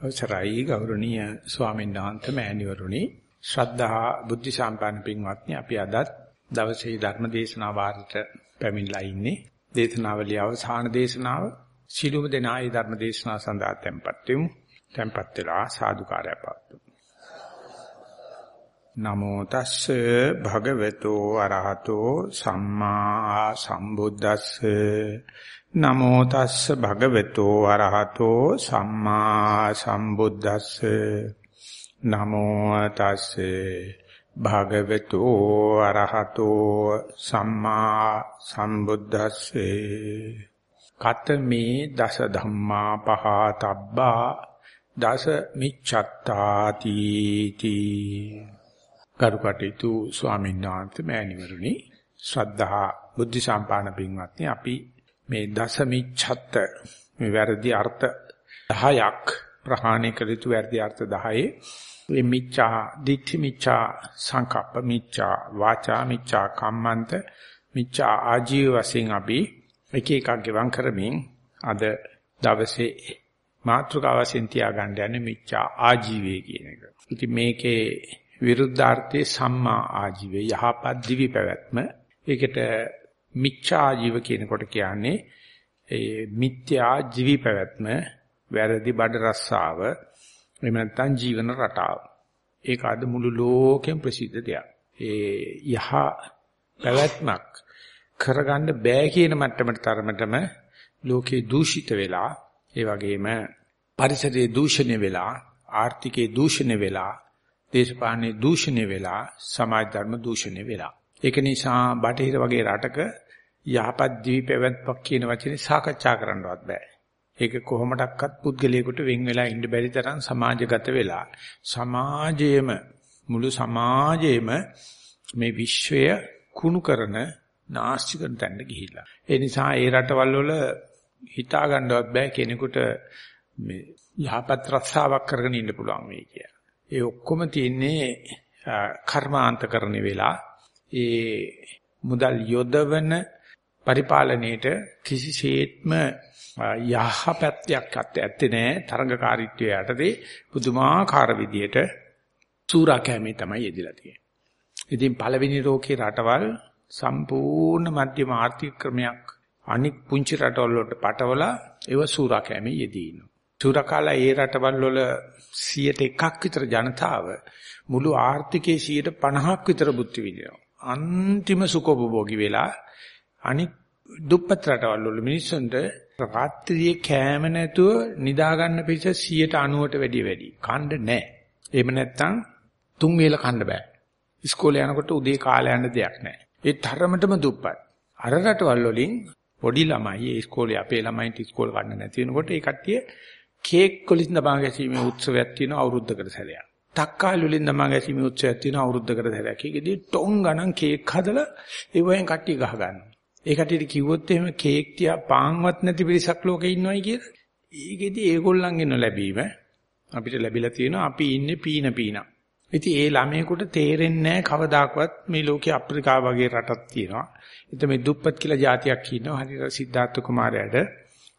අවසරයි ගෞරවනීය ස්වාමීන් වහන්සේ මෑණිවරුනි. ශ්‍රද්ධා බුද්ධ සම්පන්න පින්වත්නි අපි අදත් දවසේ ධර්ම දේශනා වාරයට පැමිණලා ඉන්නේ. දේශනාවලිය අවසාන දේශනාව. සිළුම දෙනායි ධර්ම දේශනාව සඳහා tempත් වෙමු. tempත් වෙලා සාදුකාරය පවතුමු නමෝ තස්සේ භගවතු අරහතෝ සම්මා සම්බුද්දස්සේ. නමෝ තස්ස භගවතු අරහතෝ සම්මා සම්බුද්දස්සේ. නමෝ තස්සේ භගවතු අරහතෝ සම්මා සම්බුද්දස්සේ. කතමේ දස ධම්මා පහතබ්බා දස මිච්ඡත්තාති තී. කරුකටේතු ස්වාමීන් වහන්සේ මෑණිවරුනි ශ්‍රද්ධා බුද්ධ සම්පාදන පින්වත්නි අපි මේ දසමිච්ඡත්ත මේ වැරදි අර්ථ 10ක් ප්‍රහාණය කළ යුතු වැරදි අර්ථ 10 මේ මිච්ඡා දිට්ඨි මිච්ඡා සංකප්ප මිච්ඡා වාචා මිච්ඡා කම්මන්ත මිච්ඡා ආජීව වශයෙන් අපි එක එකක් ගෙවම් කරමින් අද දවසේ මාතෘකාව වශයෙන් තියාගන්න යන්නේ මිච්ඡා ආජීවය කියන එක. ඉතින් මේකේ විරුද්ධාර්ථයේ සම්මා ආජීවය යහපත් දිවි පැවැත්ම. ඒකට මිච්ඡා ජීව කියනකොට කියන්නේ ඒ මිත්‍යා ජීවි පැවැත්ම වැරදි බඩ රස්සාව එහෙම නැත්නම් ජීවන රටාව. ඒක අද මුළු ලෝකෙම ප්‍රසිද්ධ දෙයක්. ඒ යහ පැවැත්මක් කරගන්න බෑ කියන මට්ටමට තරමටම ලෝකේ දූෂිත වෙලා ඒ වගේම පරිසරයේ දූෂණය වෙලා ආර්ථිකයේ දූෂණය වෙලා දේශපාලනයේ දූෂණය වෙලා සමාජ ධර්ම දූෂණය වෙලා ඒක නිසා බටහිර වගේ රටක යහපත් දීපැවැත්මක් කියන වචනේ සාකච්ඡා කරන්නවත් බෑ. ඒක කොහොමඩක්වත් පුද්ගලයාට වෙන් වෙලා ඉන්න බැරි තරම් සමාජගත වෙලා සමාජයේම මුළු සමාජයේම මේ විශ්වය කුණු කරන නාස්ති කරන තැනට ගිහිල්ලා. ඒ නිසා ඒ රටවල් වල හිතා ගන්නවත් බෑ කෙනෙකුට මේ යහපත් රස්සාවක් කරගෙන ඉන්න පුළුවන් වෙයි කියලා. ඒ ඔක්කොම තියෙන්නේ කර්මාන්තකරණේ වෙලා ඒ මුදල් යොදවන පරිපාලනයේට කිසිසේත්ම යහපැත්තක් ඇත්තේ නැහැ තරඟකාරීත්වයේ යටතේ පුදුමාකාර විදියට සූරාකෑමේ තමයි යෙදিলা තියෙන්නේ. ඉතින් පළවෙනි රෝකේ රටවල් සම්පූර්ණ මධ්‍යම ආර්ථික ක්‍රමයක් අනික් පුංචි රටවල් වලට පටවලා ඒව සූරාකෑමේ යෙදී ඉන්නවා. සූරාකාලා ඒ රටවල් වල 101ක් විතර ජනතාව මුළු ආර්ථිකයේ 50ක් විතර බුද්ධි විදිනවා. අන්තිම සුඛෝපභෝගී වෙලා අනික් දුප්පත් රටවල් වල මිනිස්සුන්ට රාත්‍රියේ කෑම නැතුව නිදා ගන්න පිස 90ට වැඩිය වැඩි. කන්න නැහැ. එහෙම නැත්තම් තුන් වේල කන්න බෑ. ඉස්කෝලේ යනකොට උදේ කාලය යන්න දෙයක් නැහැ. ඒ තරමටම දුප්පත්. අර රටවල් වලින් පොඩි ළමයි ඒ ඉස්කෝලේ අපේ ළමයින්ට ඉස්කෝල ගන්න නැති වෙනකොට ඒ කට්ටිය කේක් වලින් දමා ගැසීමේ උත්සවයක් තියෙනවා අවුරුද්දකට සැරයක්. තක්කාලි වලින් දමා ගැසීමේ උත්සවයක් තියෙනවා අවුරුද්දකට සැරයක්. ඒකෙදී ටොං ගණන් කේක් හදලා ඒ වයින් කට්ටිය ගහ ගන්නවා. ඒ කටියට කිව්වොත් එහෙම කේක් තියා පාන්වත් නැති පිරිසක් ලෝකේ ඉන්නවයි කියලා. ඒකෙදි ඒගොල්ලන්ගෙන ලැබීම අපිට ලැබිලා තියෙනවා අපි ඉන්නේ පීන පීන. ඉතින් ඒ ළමයෙකුට තේරෙන්නේ නැහැ කවදාකවත් මේ ලෝකේ අප්‍රිකාව වගේ රටක් තියෙනවා. ඉතින් මේ දුප්පත් කියලා જાතියක් ඉන්නවා. හරියට සිද්ධාර්ථ කුමාරයාට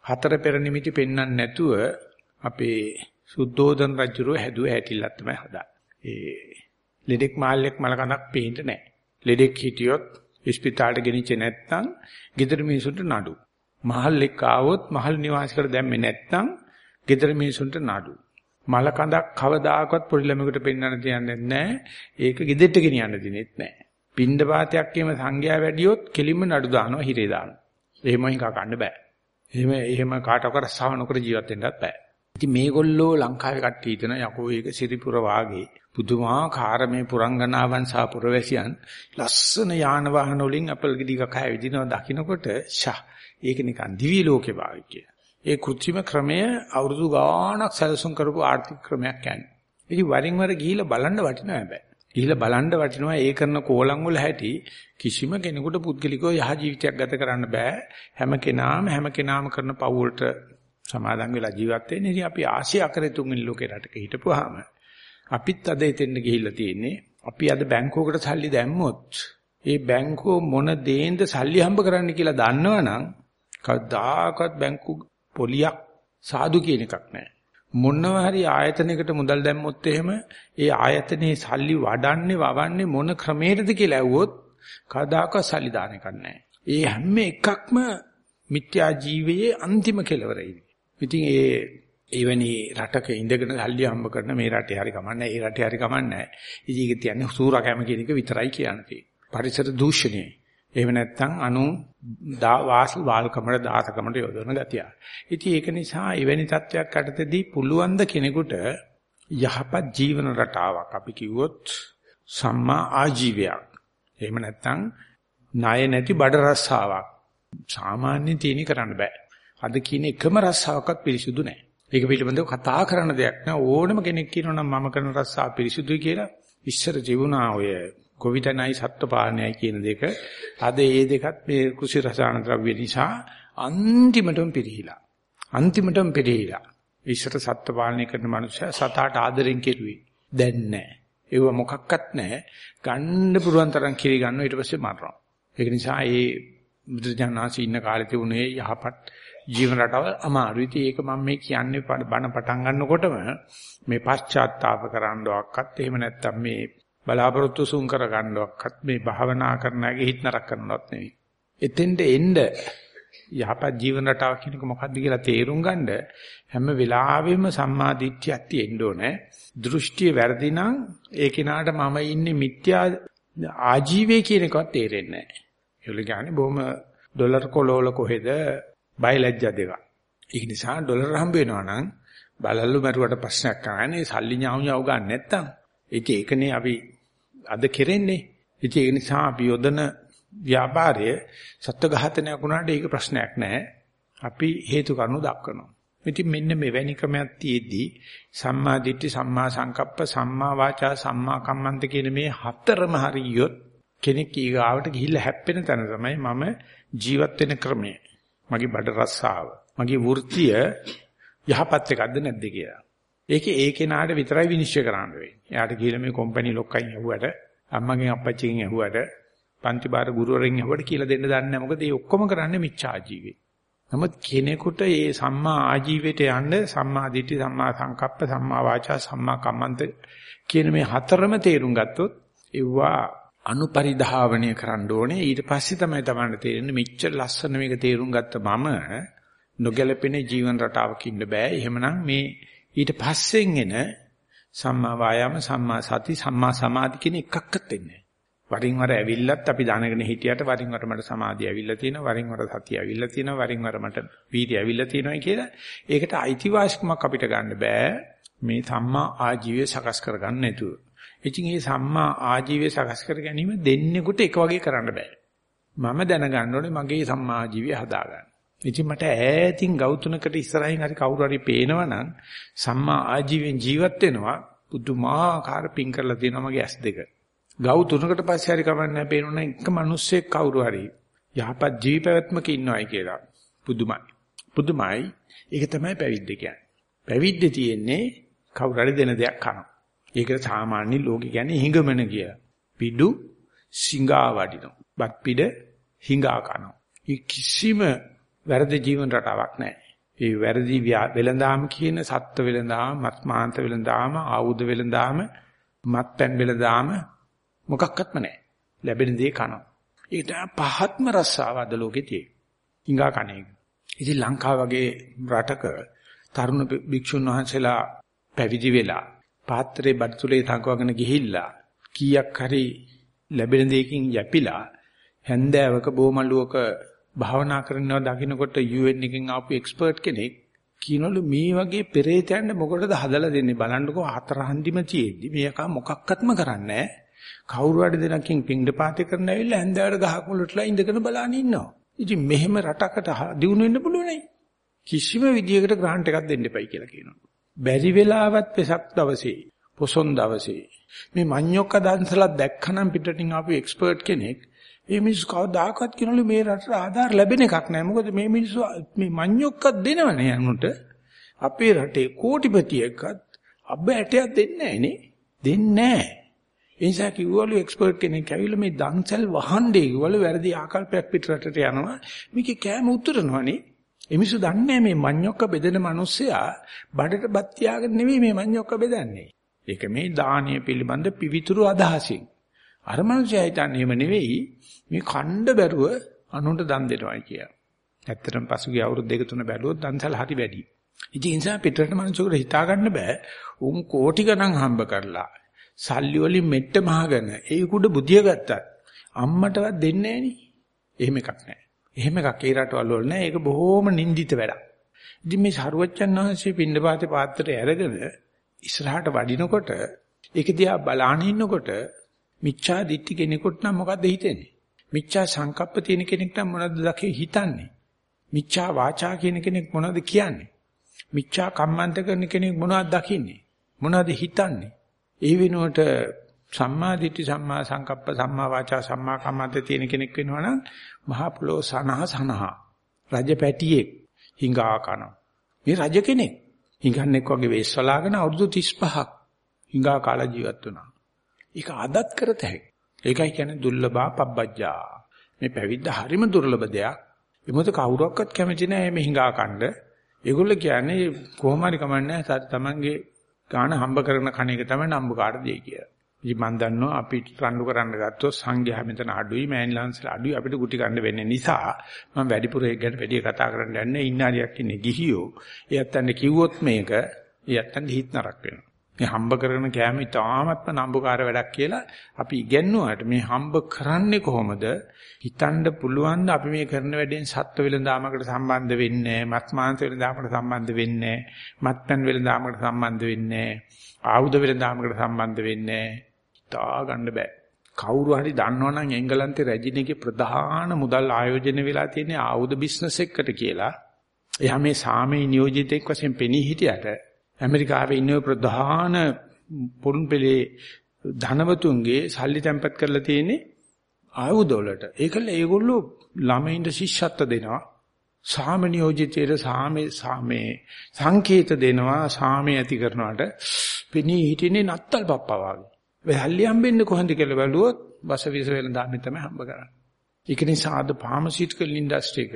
හතර පෙර නිමිති පෙන්වන්න නැතුව අපේ සුද්ධෝදන රජුරෝ හැදුව හැටිල්ලක් තමයි හදා. ඒ ලෙඩෙක් මාල්ලෙක් මලකණක් පේන්නේ නැහැ. ලෙඩෙක් හිටියොත් ඉස්පිතාලට ගෙනිච්චේ නැත්නම් ගෙදර මිනිසුන්ට නඩු. මහල්ලෙක් ආවොත් මහල් නිවාසිකට දැම්මේ නැත්නම් ගෙදර මිනිසුන්ට නඩු. මල කඳක් කවදාකවත් පොඩි ළමයෙකුට පෙන්වන්න තියන්නේ නැහැ. ඒක ගෙදෙට්ට ගෙනියන්න දෙනෙත් නැහැ. පින්ඳ පාතයක් එම සංඝයා වැඩියොත් කෙලින්ම නඩු දානවා හිරේ දානවා. එහෙම හිකා ගන්න බෑ. එහෙම එහෙම කාටවත් සාව නොකර ජීවත් වෙන්නත් බෑ. ඉතින් මේගොල්ලෝ ලංකාවේ කට්ටිය හිතන යකෝ ඒක සිරිපුර වාගේ පුදුමාකාර මේ පුරංගනාවන් සහ පුරවැසියන් ලස්සන යාන වාහන වලින් අපල් ගෙඩි කකා විදිනවා දකින්නකොට ෂා ඒක නිකන් දිවි ලෝකේ වාගේ කියලා. ඒ કૃත්‍රිම ක්‍රමය අවුරුදු ගාණක් සැලසුම් කරපු ආර්ථික ක්‍රමයක් කියන්නේ. ඉතින් වරින් වර ගිහිල්ලා බලන්න වටිනවා හැබැයි. ගිහිල්ලා බලන්න වටිනවා ඒ කරන කෝලම් වල හැටි කිසිම කෙනෙකුට පුද්ගලිකව යහ ජීවිතයක් ගත කරන්න බෑ. හැම කෙනාම හැම කෙනාම කරන පව් වලට සමාදන් වෙලා ජීවත් වෙන්නේ. ඉතින් අපි ආසියා කරේ තුන්වෙනි ලෝකේ රටක හිටපුවාම අපිත් අද එතෙන්ට ගිහිල්ලා තියෙන්නේ. අපි අද බැංකුවකට සල්ලි දැම්මොත් ඒ බැංකුව මොන දේෙන්ද සල්ලි හම්බ කරන්න කියලා දන්නවනම් කවදාකවත් බැංකු පොලියක් සාදු කියන එකක් නැහැ. මොනවා හරි ආයතනයකට මුදල් දැම්මොත් එහෙම ඒ ආයතනයේ සල්ලි වඩන්නේ වවන්නේ මොන ක්‍රමයකටද කියලා ඇහුවොත් කවදාකවත් සල්ලි දාන එකක් නැහැ. ඒ හැම එකක්ම මිත්‍යා ජීවයේ අන්තිම කෙලවරයි. ඉතින් ඒ එවැනි රටක ඉඳගෙන සල්ලි හම්බ කරන මේ රටේ හරි කමන්නේ ඒ රටේ හරි කමන්නේ ඉතින් ඒක තියන්නේ සූරකෑම කියන එක විතරයි කියන්නේ. පරිසර දූෂණයයි. එහෙම නැත්නම් අනු වාස් වාල්කමට දාසකමට යොදවන ගතිය. ඉතින් ඒක නිසා එවැනි තත්වයක් යටතේදී පුළුවන් ද කෙනෙකුට යහපත් ජීවන රටාවක් අපි කිව්වොත් සම්මා ආජීවයක්. එහෙම නැත්නම් ණය නැති බඩ රස්සාවක්. සාමාන්‍ය තීනි කරන්න බෑ. අද කියන එකම රස්සාවක්වත් පිරිසුදු නෑ. ඒක පිළිබඳව කතා කරන දෙයක් නෑ. ඕනම කෙනෙක් කියනවා නම් මම කරන රස්සාව පිරිසුදුයි කියලා. ඉස්සර ජීවුණා ඔය කොවිතනයි සත්ත්ව පාලනයයි කියන දෙක. අද ඒ දෙකත් මේ කුසි රසායන ද්‍රව්‍ය නිසා අන්තිමටම පිරිහිලා. අන්තිමටම පිරිහිලා. ඉස්සර සත්ත්ව පාලනය කරන මනුස්සයා සතාට ආදරෙන් කෙරුවේ. දැන් නැහැ ඒව මොකක්වත් නැහැ ගන්න පුරුවන් තරම් කිරි ගන්නවා. ඊට පස්සේ මරනවා. ඒක නිසා ඒ බුදුජානනාසී ඉන්න කාලේ තිබුණේ යහපත් ජීවන රටාවල් අමාරුයි. ඉතින් ඒක මම මේ කියන්නේ බණ පටන් ගන්නකොටම මේ පශ්චාත්තාප කරන්නවක්වත් එහෙම නැත්නම් මේ බලාපොරොත්තු සුන් කර ගන්නවක්වත් මේ භාවනා කරනගේ හිත නරක කරනවත් නෙවෙයි. එතෙන්ට එන්න යහපත් ජීවන රටාව කියන එක මොකක්ද කියලා තේරුම් ගන්න හැම වෙලාවෙම සම්මා දිට්ඨියක් තියෙන්න ඕනේ. දෘෂ්ටිය වැරදි නම් ඒ කෙනාට මම ඉන්නේ මිත්‍යා ආජීවයේ කියන එකවත් තේරෙන්නේ නැහැ. ඒගොල්ලෝ කියන්නේ බොහොම ඩොලර් කොලෝල කොහෙද බයලජ්ජා දෙක. ඒක නිසා ඩොලර් හම්බ වෙනවා නම් බලල්ලු මරුවට ප්‍රශ්නයක් නැහැ. සල්ලි ඥාවු ඥාවු ගන්න නැත්තම් ඒක ඒකනේ අපි අද කෙරෙන්නේ. ඉතින් ඒ නිසා අපි යොදන ව්‍යාපාරය සත්ව ඝාතනයක් වුණාට ඒක ප්‍රශ්නයක් නැහැ. අපි හේතු කාරණු දක්වනවා. ඉතින් මෙන්න මෙවැනි ක්‍රමයක් තියේදී සම්මා දිට්ඨි සම්මා සංකප්ප සම්මා වාචා සම්මා කම්මන්ත කියන මේ හතරම හරියොත් කෙනෙක් ඊගාවට ගිහිල්ලා හැප්පෙන තැන තමයි මම ජීවත් වෙන ක්‍රමය. මගේ බඩ රස්සාව. මගේ වෘත්තිය යහපත් එකක්ද නැද්ද කියලා. ඒකේ ඒ කෙනාට විතරයි විනිශ්චය කරන්න වෙන්නේ. එයාට ගිහලා මේ කම්පැනි ලොක්කයින් ඇහුවට, අම්මගෙන් අප්පච්චිගෙන් ඇහුවට, පන්ති බාර ගුරුවරෙන් ඇහුවට කියලා දෙන්න දන්නේ නැහැ. මොකද මේ ඔක්කොම කරන්නේ මිච්ඡා ජීවේ. නමුත් කෙනෙකුට මේ සම්මා ආජීවයට යන්න සම්මා දිට්ඨි, සම්මා සංකප්ප, සම්මා වාචා, සම්මා කම්මන්ත කියන මේ හතරම තේරුම් ගත්තොත් ඒවා අනුපරිධාවනය කරන්න ඕනේ. ඊට පස්සේ තමයි තමන්ට තේරෙන්නේ මෙච්චර ලස්සන මේක තේරුම් ගත්ත මම නොගැලපෙන ජීවන රටාවක ඉන්න බෑ. එහෙමනම් මේ ඊට පස්සෙන් එන සම්මා වායාම සම්මා සති සම්මා සමාධි කියන එකක්වත් එන්නේ වරින් වර ඇවිල්ලත් අපි දැනගෙන හිටියට වරින් වර මට සමාධිය ඇවිල්ලා තියෙනවා වරින් වර සතිය ඇවිල්ලා තියෙනවා වරින් වර මට වීර්ය ඇවිල්ලා තියෙනවා කියලා ඒකට අයිතිවාසිකමක් අපිට ගන්න බෑ. මේ සම්මා ආජීවය සකස් කරගන්න නැතුව. ඉතින් මේ සම්මා ආජීවය සකස් කර ගැනීම දෙන්නෙකුට එක වගේ කරන්න බෑ. මම දැනගන්න ඕනේ මගේ සම්මා ආජීවය හදාගන්න. ඉතින් මට ඈතින් ගෞතුනකට ඉස්සරහින් හරි කවුරු හරි පේනවනම් සම්මා ආජීවයෙන් ජීවත් වෙනවා පුදුමාකාර පිං කරලා තියෙනවා මගේ ඇස් දෙක. ගෞතුනකට පස්සේ හරි කමන්නේ පේනවනම් එක මිනිස්සෙක් කවුරු හරි යහපත් ජීවිතයත්මක ඉන්නවයි කියලා. පුදුමයි. පුදුමයි. ඒක තමයි පැවිද්ද කියන්නේ. පැවිද්ද තියෙන්නේ කවුරු හරි දෙන දෙයක් කරනවා. ඒකට සාමාන්‍ය ලෝකේ කියන්නේ හිඟමන කියලා. පිඩු සිඟා වඩිනවා. බත් පිඩ හිඟා කනවා. ඒ කිසිම වැරදි ජීවන රටාවක් නැහැ. ඒ වැරදි වෙලඳාම කියන සත්ත්ව වෙලඳාම, මත්මාන්ත වෙලඳාම, ආයුධ වෙලඳාම, මත්පැන් වෙලඳාම මොකක්වත්ම නැහැ. ලැබෙන දේ කනවා. ඒක තමයි පහත්ම රස්සාව අද ලෝකේ තියෙන්නේ. හිඟා කණ එක. ඉතින් ලංකාව වගේ රටක තරුණ භික්ෂුන් වහන්සේලා පැවිදි වෙලා පාත්‍රේ බඩතුලේ තකවගෙන ගිහිල්ලා කීයක් හරි ලැබෙන දෙයකින් යැපිලා හැන්දෑවක බොමලුවක භාවනා කරනවා දකින්නකොට UN එකෙන් ආපු එක්ස්පර්ට් කෙනෙක් කියනවලු මේ වගේ පෙරේතයන්ට මොකටද හදලා දෙන්නේ? බලන්නකෝ හතර හන්දිම තියෙද්දි මේක මොකක්වත්ම කරන්නේ කවුරු හරි දෙනකින් පිංඩ පාතේ කරන ඇවිල්ලා හැන්දෑවට ගහක් මුලටලා ඉඳගෙන බලන ඉන්නවා. ඉතින් මෙහෙම රටකට දිනු වෙන්න පුළුවනේ. කිසිම විදියකට ග්‍රහන්ට් එකක් දෙන්න එපයි කියලා කියනවා. බැරි වෙලාවත් වෙසක් දවසේ පොසොන් දවසේ. මේ මඤ්ඤොක්ක දන්සලා දැක්කනම් පිටටින් ආපු එක්ස්පර්ට් කෙනෙක් ඒ මිනිස්සු කවදාකවත් කියනවලු මේ රටට ආධාර ලැබෙන එකක් නැහැ මොකද මේ මිනිස්සු මේ මඤ්ඤොක්ක දෙනවනේ යනුට අපේ රටේ කෝටිපතියෙක්වත් අබ්බ ඇටයක් දෙන්නේ නැහනේ දෙන්නේ නැහැ ඒ නිසා කිව්වලු එක්ස්පර්ට් කෙනෙක් ඇවිල්ලා මේ දන්සල් වහන්නේ කිව්වලු වැරදි ආකල්පයක් පිට රටට යනවා. මේකේ කෑම උතුරනවනේ. එමිසු දන්නේ මේ මඤ්ඤොක්ක බෙදෙන මිනිස්සයා බඩට බත් තියාගෙන නෙවෙයි මේ මඤ්ඤොක්ක බෙදන්නේ. ඒක මේ දානීය පිළිබඳ පිවිතුරු අදහසින්. අර මිනිස්සයා හිතන්නේ එහෙම නෙවෙයි මේ ඛණ්ඩ බැරුව අනුන්ට දන් දෙනවායි කියලා. ඇත්තටම පසුගිය අවුරුදු දෙක තුන බැලුවොත් දන්සල් හරි වැඩි. ඉතින් ඒ නිසා පිටරට මිනිස්සුන්ට හිතා ගන්න බෑ. උන් කෝටි ගණන් හම්බ කරලා සල්ලි වලින් මෙට්ට මහගෙන ඒ කුඩ බුදිය ගත්තත් අම්මටවත් දෙන්නේ නෑනේ. එහෙම එකක් නෑ. එහෙම එකක් ඒ රටවල් වල නෑ. ඒක බොහොම නිඳිත වැඩක්. ඉතින් මේ සරුවච්චන් වහන්සේ පින්නපාතේ පාත්‍රය අරගෙන ඉස්සරහට වඩිනකොට ඒක දිහා බලාන ඉන්නකොට මිච්ඡා දිට්ඨි කෙනෙකුට නම් මොකද්ද හිතෙන්නේ? මිච්ඡා සංකප්ප තියෙන කෙනෙක් නම් මොනවද දකේ හිතන්නේ? මිච්ඡා වාචා කියන කෙනෙක් මොනවද කියන්නේ? මිච්ඡා කම්මන්ත කරන කෙනෙක් මොනවද දකින්නේ? මොනවද හිතන්නේ? ඒ වෙනුවට සම්මා දිට්ඨි සම්මා සංකප්ප සම්මා වාචා සම්මා කම්මන්ත තියෙන කෙනෙක් වෙනවනම් මහා පොළොව සනහ සනහ රජ පැටියෙක් හිඟා කන. මේ රජ කෙනෙක් හිඟන්නෙක් වගේ වෙස්වලාගෙන අවුරුදු 35ක් හිඟා කාලා ජීවත් වුණා. ඒක අදත් කරත හැකියි. ඒකයි කියන්නේ දුර්ලභා පබ්බජ්ජා. මේ පැවිද්ද හරිම දුර්ලභ දෙයක්. ඒ මොකද කවුරක්වත් කැමති නැහැ මේ හිඟා කණ්ඩ. ඒගොල්ලෝ කියන්නේ කොහොම හරි කමන්නේ තමන්ගේ ගාන හම්බ කරන කණ එක තමයි නම්බුකාට දෙයි කියලා. ඉතින් මම දන්නවා අපි රණ්ඩු කරන්න ගත්තොත් සංඝයා මෙතන අඩුයි මෑන්ලාන්ස්ලා අඩුයි අපිට ගුටි ගන්න වෙන්නේ නිසා මම වැඩිපුර ඒක ගැන වැඩි කතා කරන්න යන්නේ ඉන්න හරියක් ඉන්නේ ගිහියෝ. එයත් අන්න කිව්වොත් මේක එයත් අන්න හිත නරක වෙනවා. මේ හම්බ කරන කෑම ඉතාමත්ම නම්බුකාර වැඩක් කියලා අපි ඉගෙනුවාට මේ හම්බ කරන්නේ කොහොමද? හිතන්න පුළුවන් ද අපි මේ කරන වැඩෙන් සත්ත්ව වෙලඳාමකට සම්බන්ධ වෙන්නේ නැහැ, මත් මාංශ වෙලඳාමකට සම්බන්ධ වෙන්නේ නැහැ, මත්පැන් වෙලඳාමකට සම්බන්ධ වෙන්නේ නැහැ, ආයුධ වෙලඳාමකට සම්බන්ධ වෙන්නේ නැහැ. හිතා ගන්න බෑ. කවුරු හරි දන්නවනම් එංගලන්තේ රැජිනේගේ ප්‍රධාන මුදල් ආයෝජනය වෙලා තියෙන ආයුධ බිස්නස් එකකට කියලා. එයා මේ සාමේ නියෝජිතෙක් වශයෙන් පෙනී හිටියට ඇමරිකාවේ ඉන්න ප්‍රධාන පොරුන් පෙළේ ධනවතුන්ගේ සල්ලි තැන්පත් කරලා තියෙන්නේ ආයුධ වලට. ඒකල ඒගොල්ලෝ ළමයින්ට ශිෂ්‍යත්ව දෙනවා. සාම නියෝජිතයට සාමේ සාමේ සංකේත දෙනවා සාමේ ඇති කරනවට පෙනී හිටින්නේ නත්තල් පප්පා වගේ. වැල්ලි හම්බෙන්නේ කොහොමද කියලා බැලුවොත් බස විස වෙන දාන්නේ තමයි හම්බ කරන්නේ. ඒක නිසා අද ෆාමසිටිකල් ඉන්ඩස්ට්‍රි එක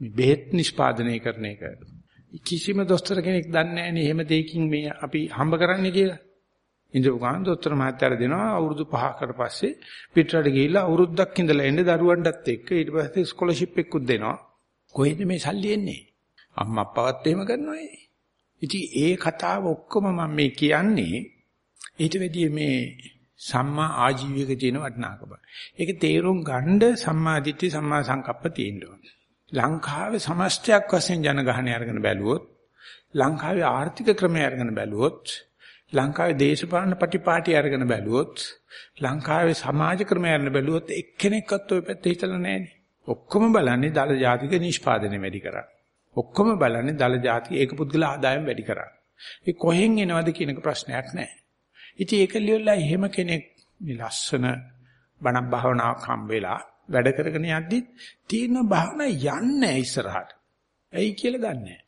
මේ බෙහෙත් නිෂ්පාදනය කරන එක කිසිම දොස්තර කෙනෙක් දන්නේ නැහැ නේ එහෙම දෙයකින් මේ අපි හම්බ කරන්නේ කියලා. ඉඳපු ගමන් දොස්තර මහත්තයාට දෙනවා අවුරුදු 5කට පස්සේ පිටරට ගිහිල්ලා අවුරුද්දක් ඉඳලා එන්නේ දරුවන්ටත් එක්ක ඊට පස්සේ ස්කෝලර්ෂිප් එකකුත් දෙනවා. කොහෙද මේ සල්ලි එන්නේ? අම්මා අප්පාවත් එහෙම කරනවා ඉතින් ඒ කතාව ඔක්කොම මම මේ කියන්නේ ඊට වැඩිය මේ සම්මා ආජීවයක තියෙන වටිනාකම. ඒක තේරුම් ගන්න සම්මා දිට්ඨි සම්මා සංකප්ප තියෙන්න ඕනේ. ලංකාවේ සමස්තයක් වශයෙන් ජනගහනය අරගෙන බැලුවොත් ලංකාවේ ආර්ථික ක්‍රමය අරගෙන බැලුවොත් ලංකාවේ දේශපාලන ප්‍රතිපාටි අරගෙන බැලුවොත් ලංකාවේ සමාජ ක්‍රමය අරගෙන බැලුවොත් එක්කෙනෙක්වත් ওই පැත්තේ හිතලා නැහැනේ. ඔක්කොම බලන්නේ දල ජාතික නිෂ්පාදනය වැඩි කරා. ඔක්කොම බලන්නේ දල ජාති ඒක පුද්ගල ආදායම් වැඩි කරා. ඒ කොහෙන් එනවද කියන එක ප්‍රශ්නයක් නැහැ. ඉතින් ඒක ලියලා එහෙම කෙනෙක් මේ ලස්සන බණ භාවනාවක් හම් වෙලා වැඩ කරගෙන යද්දි තීන භාවනා යන්නේ ඉස්සරහට. ඇයි කියලා දන්නේ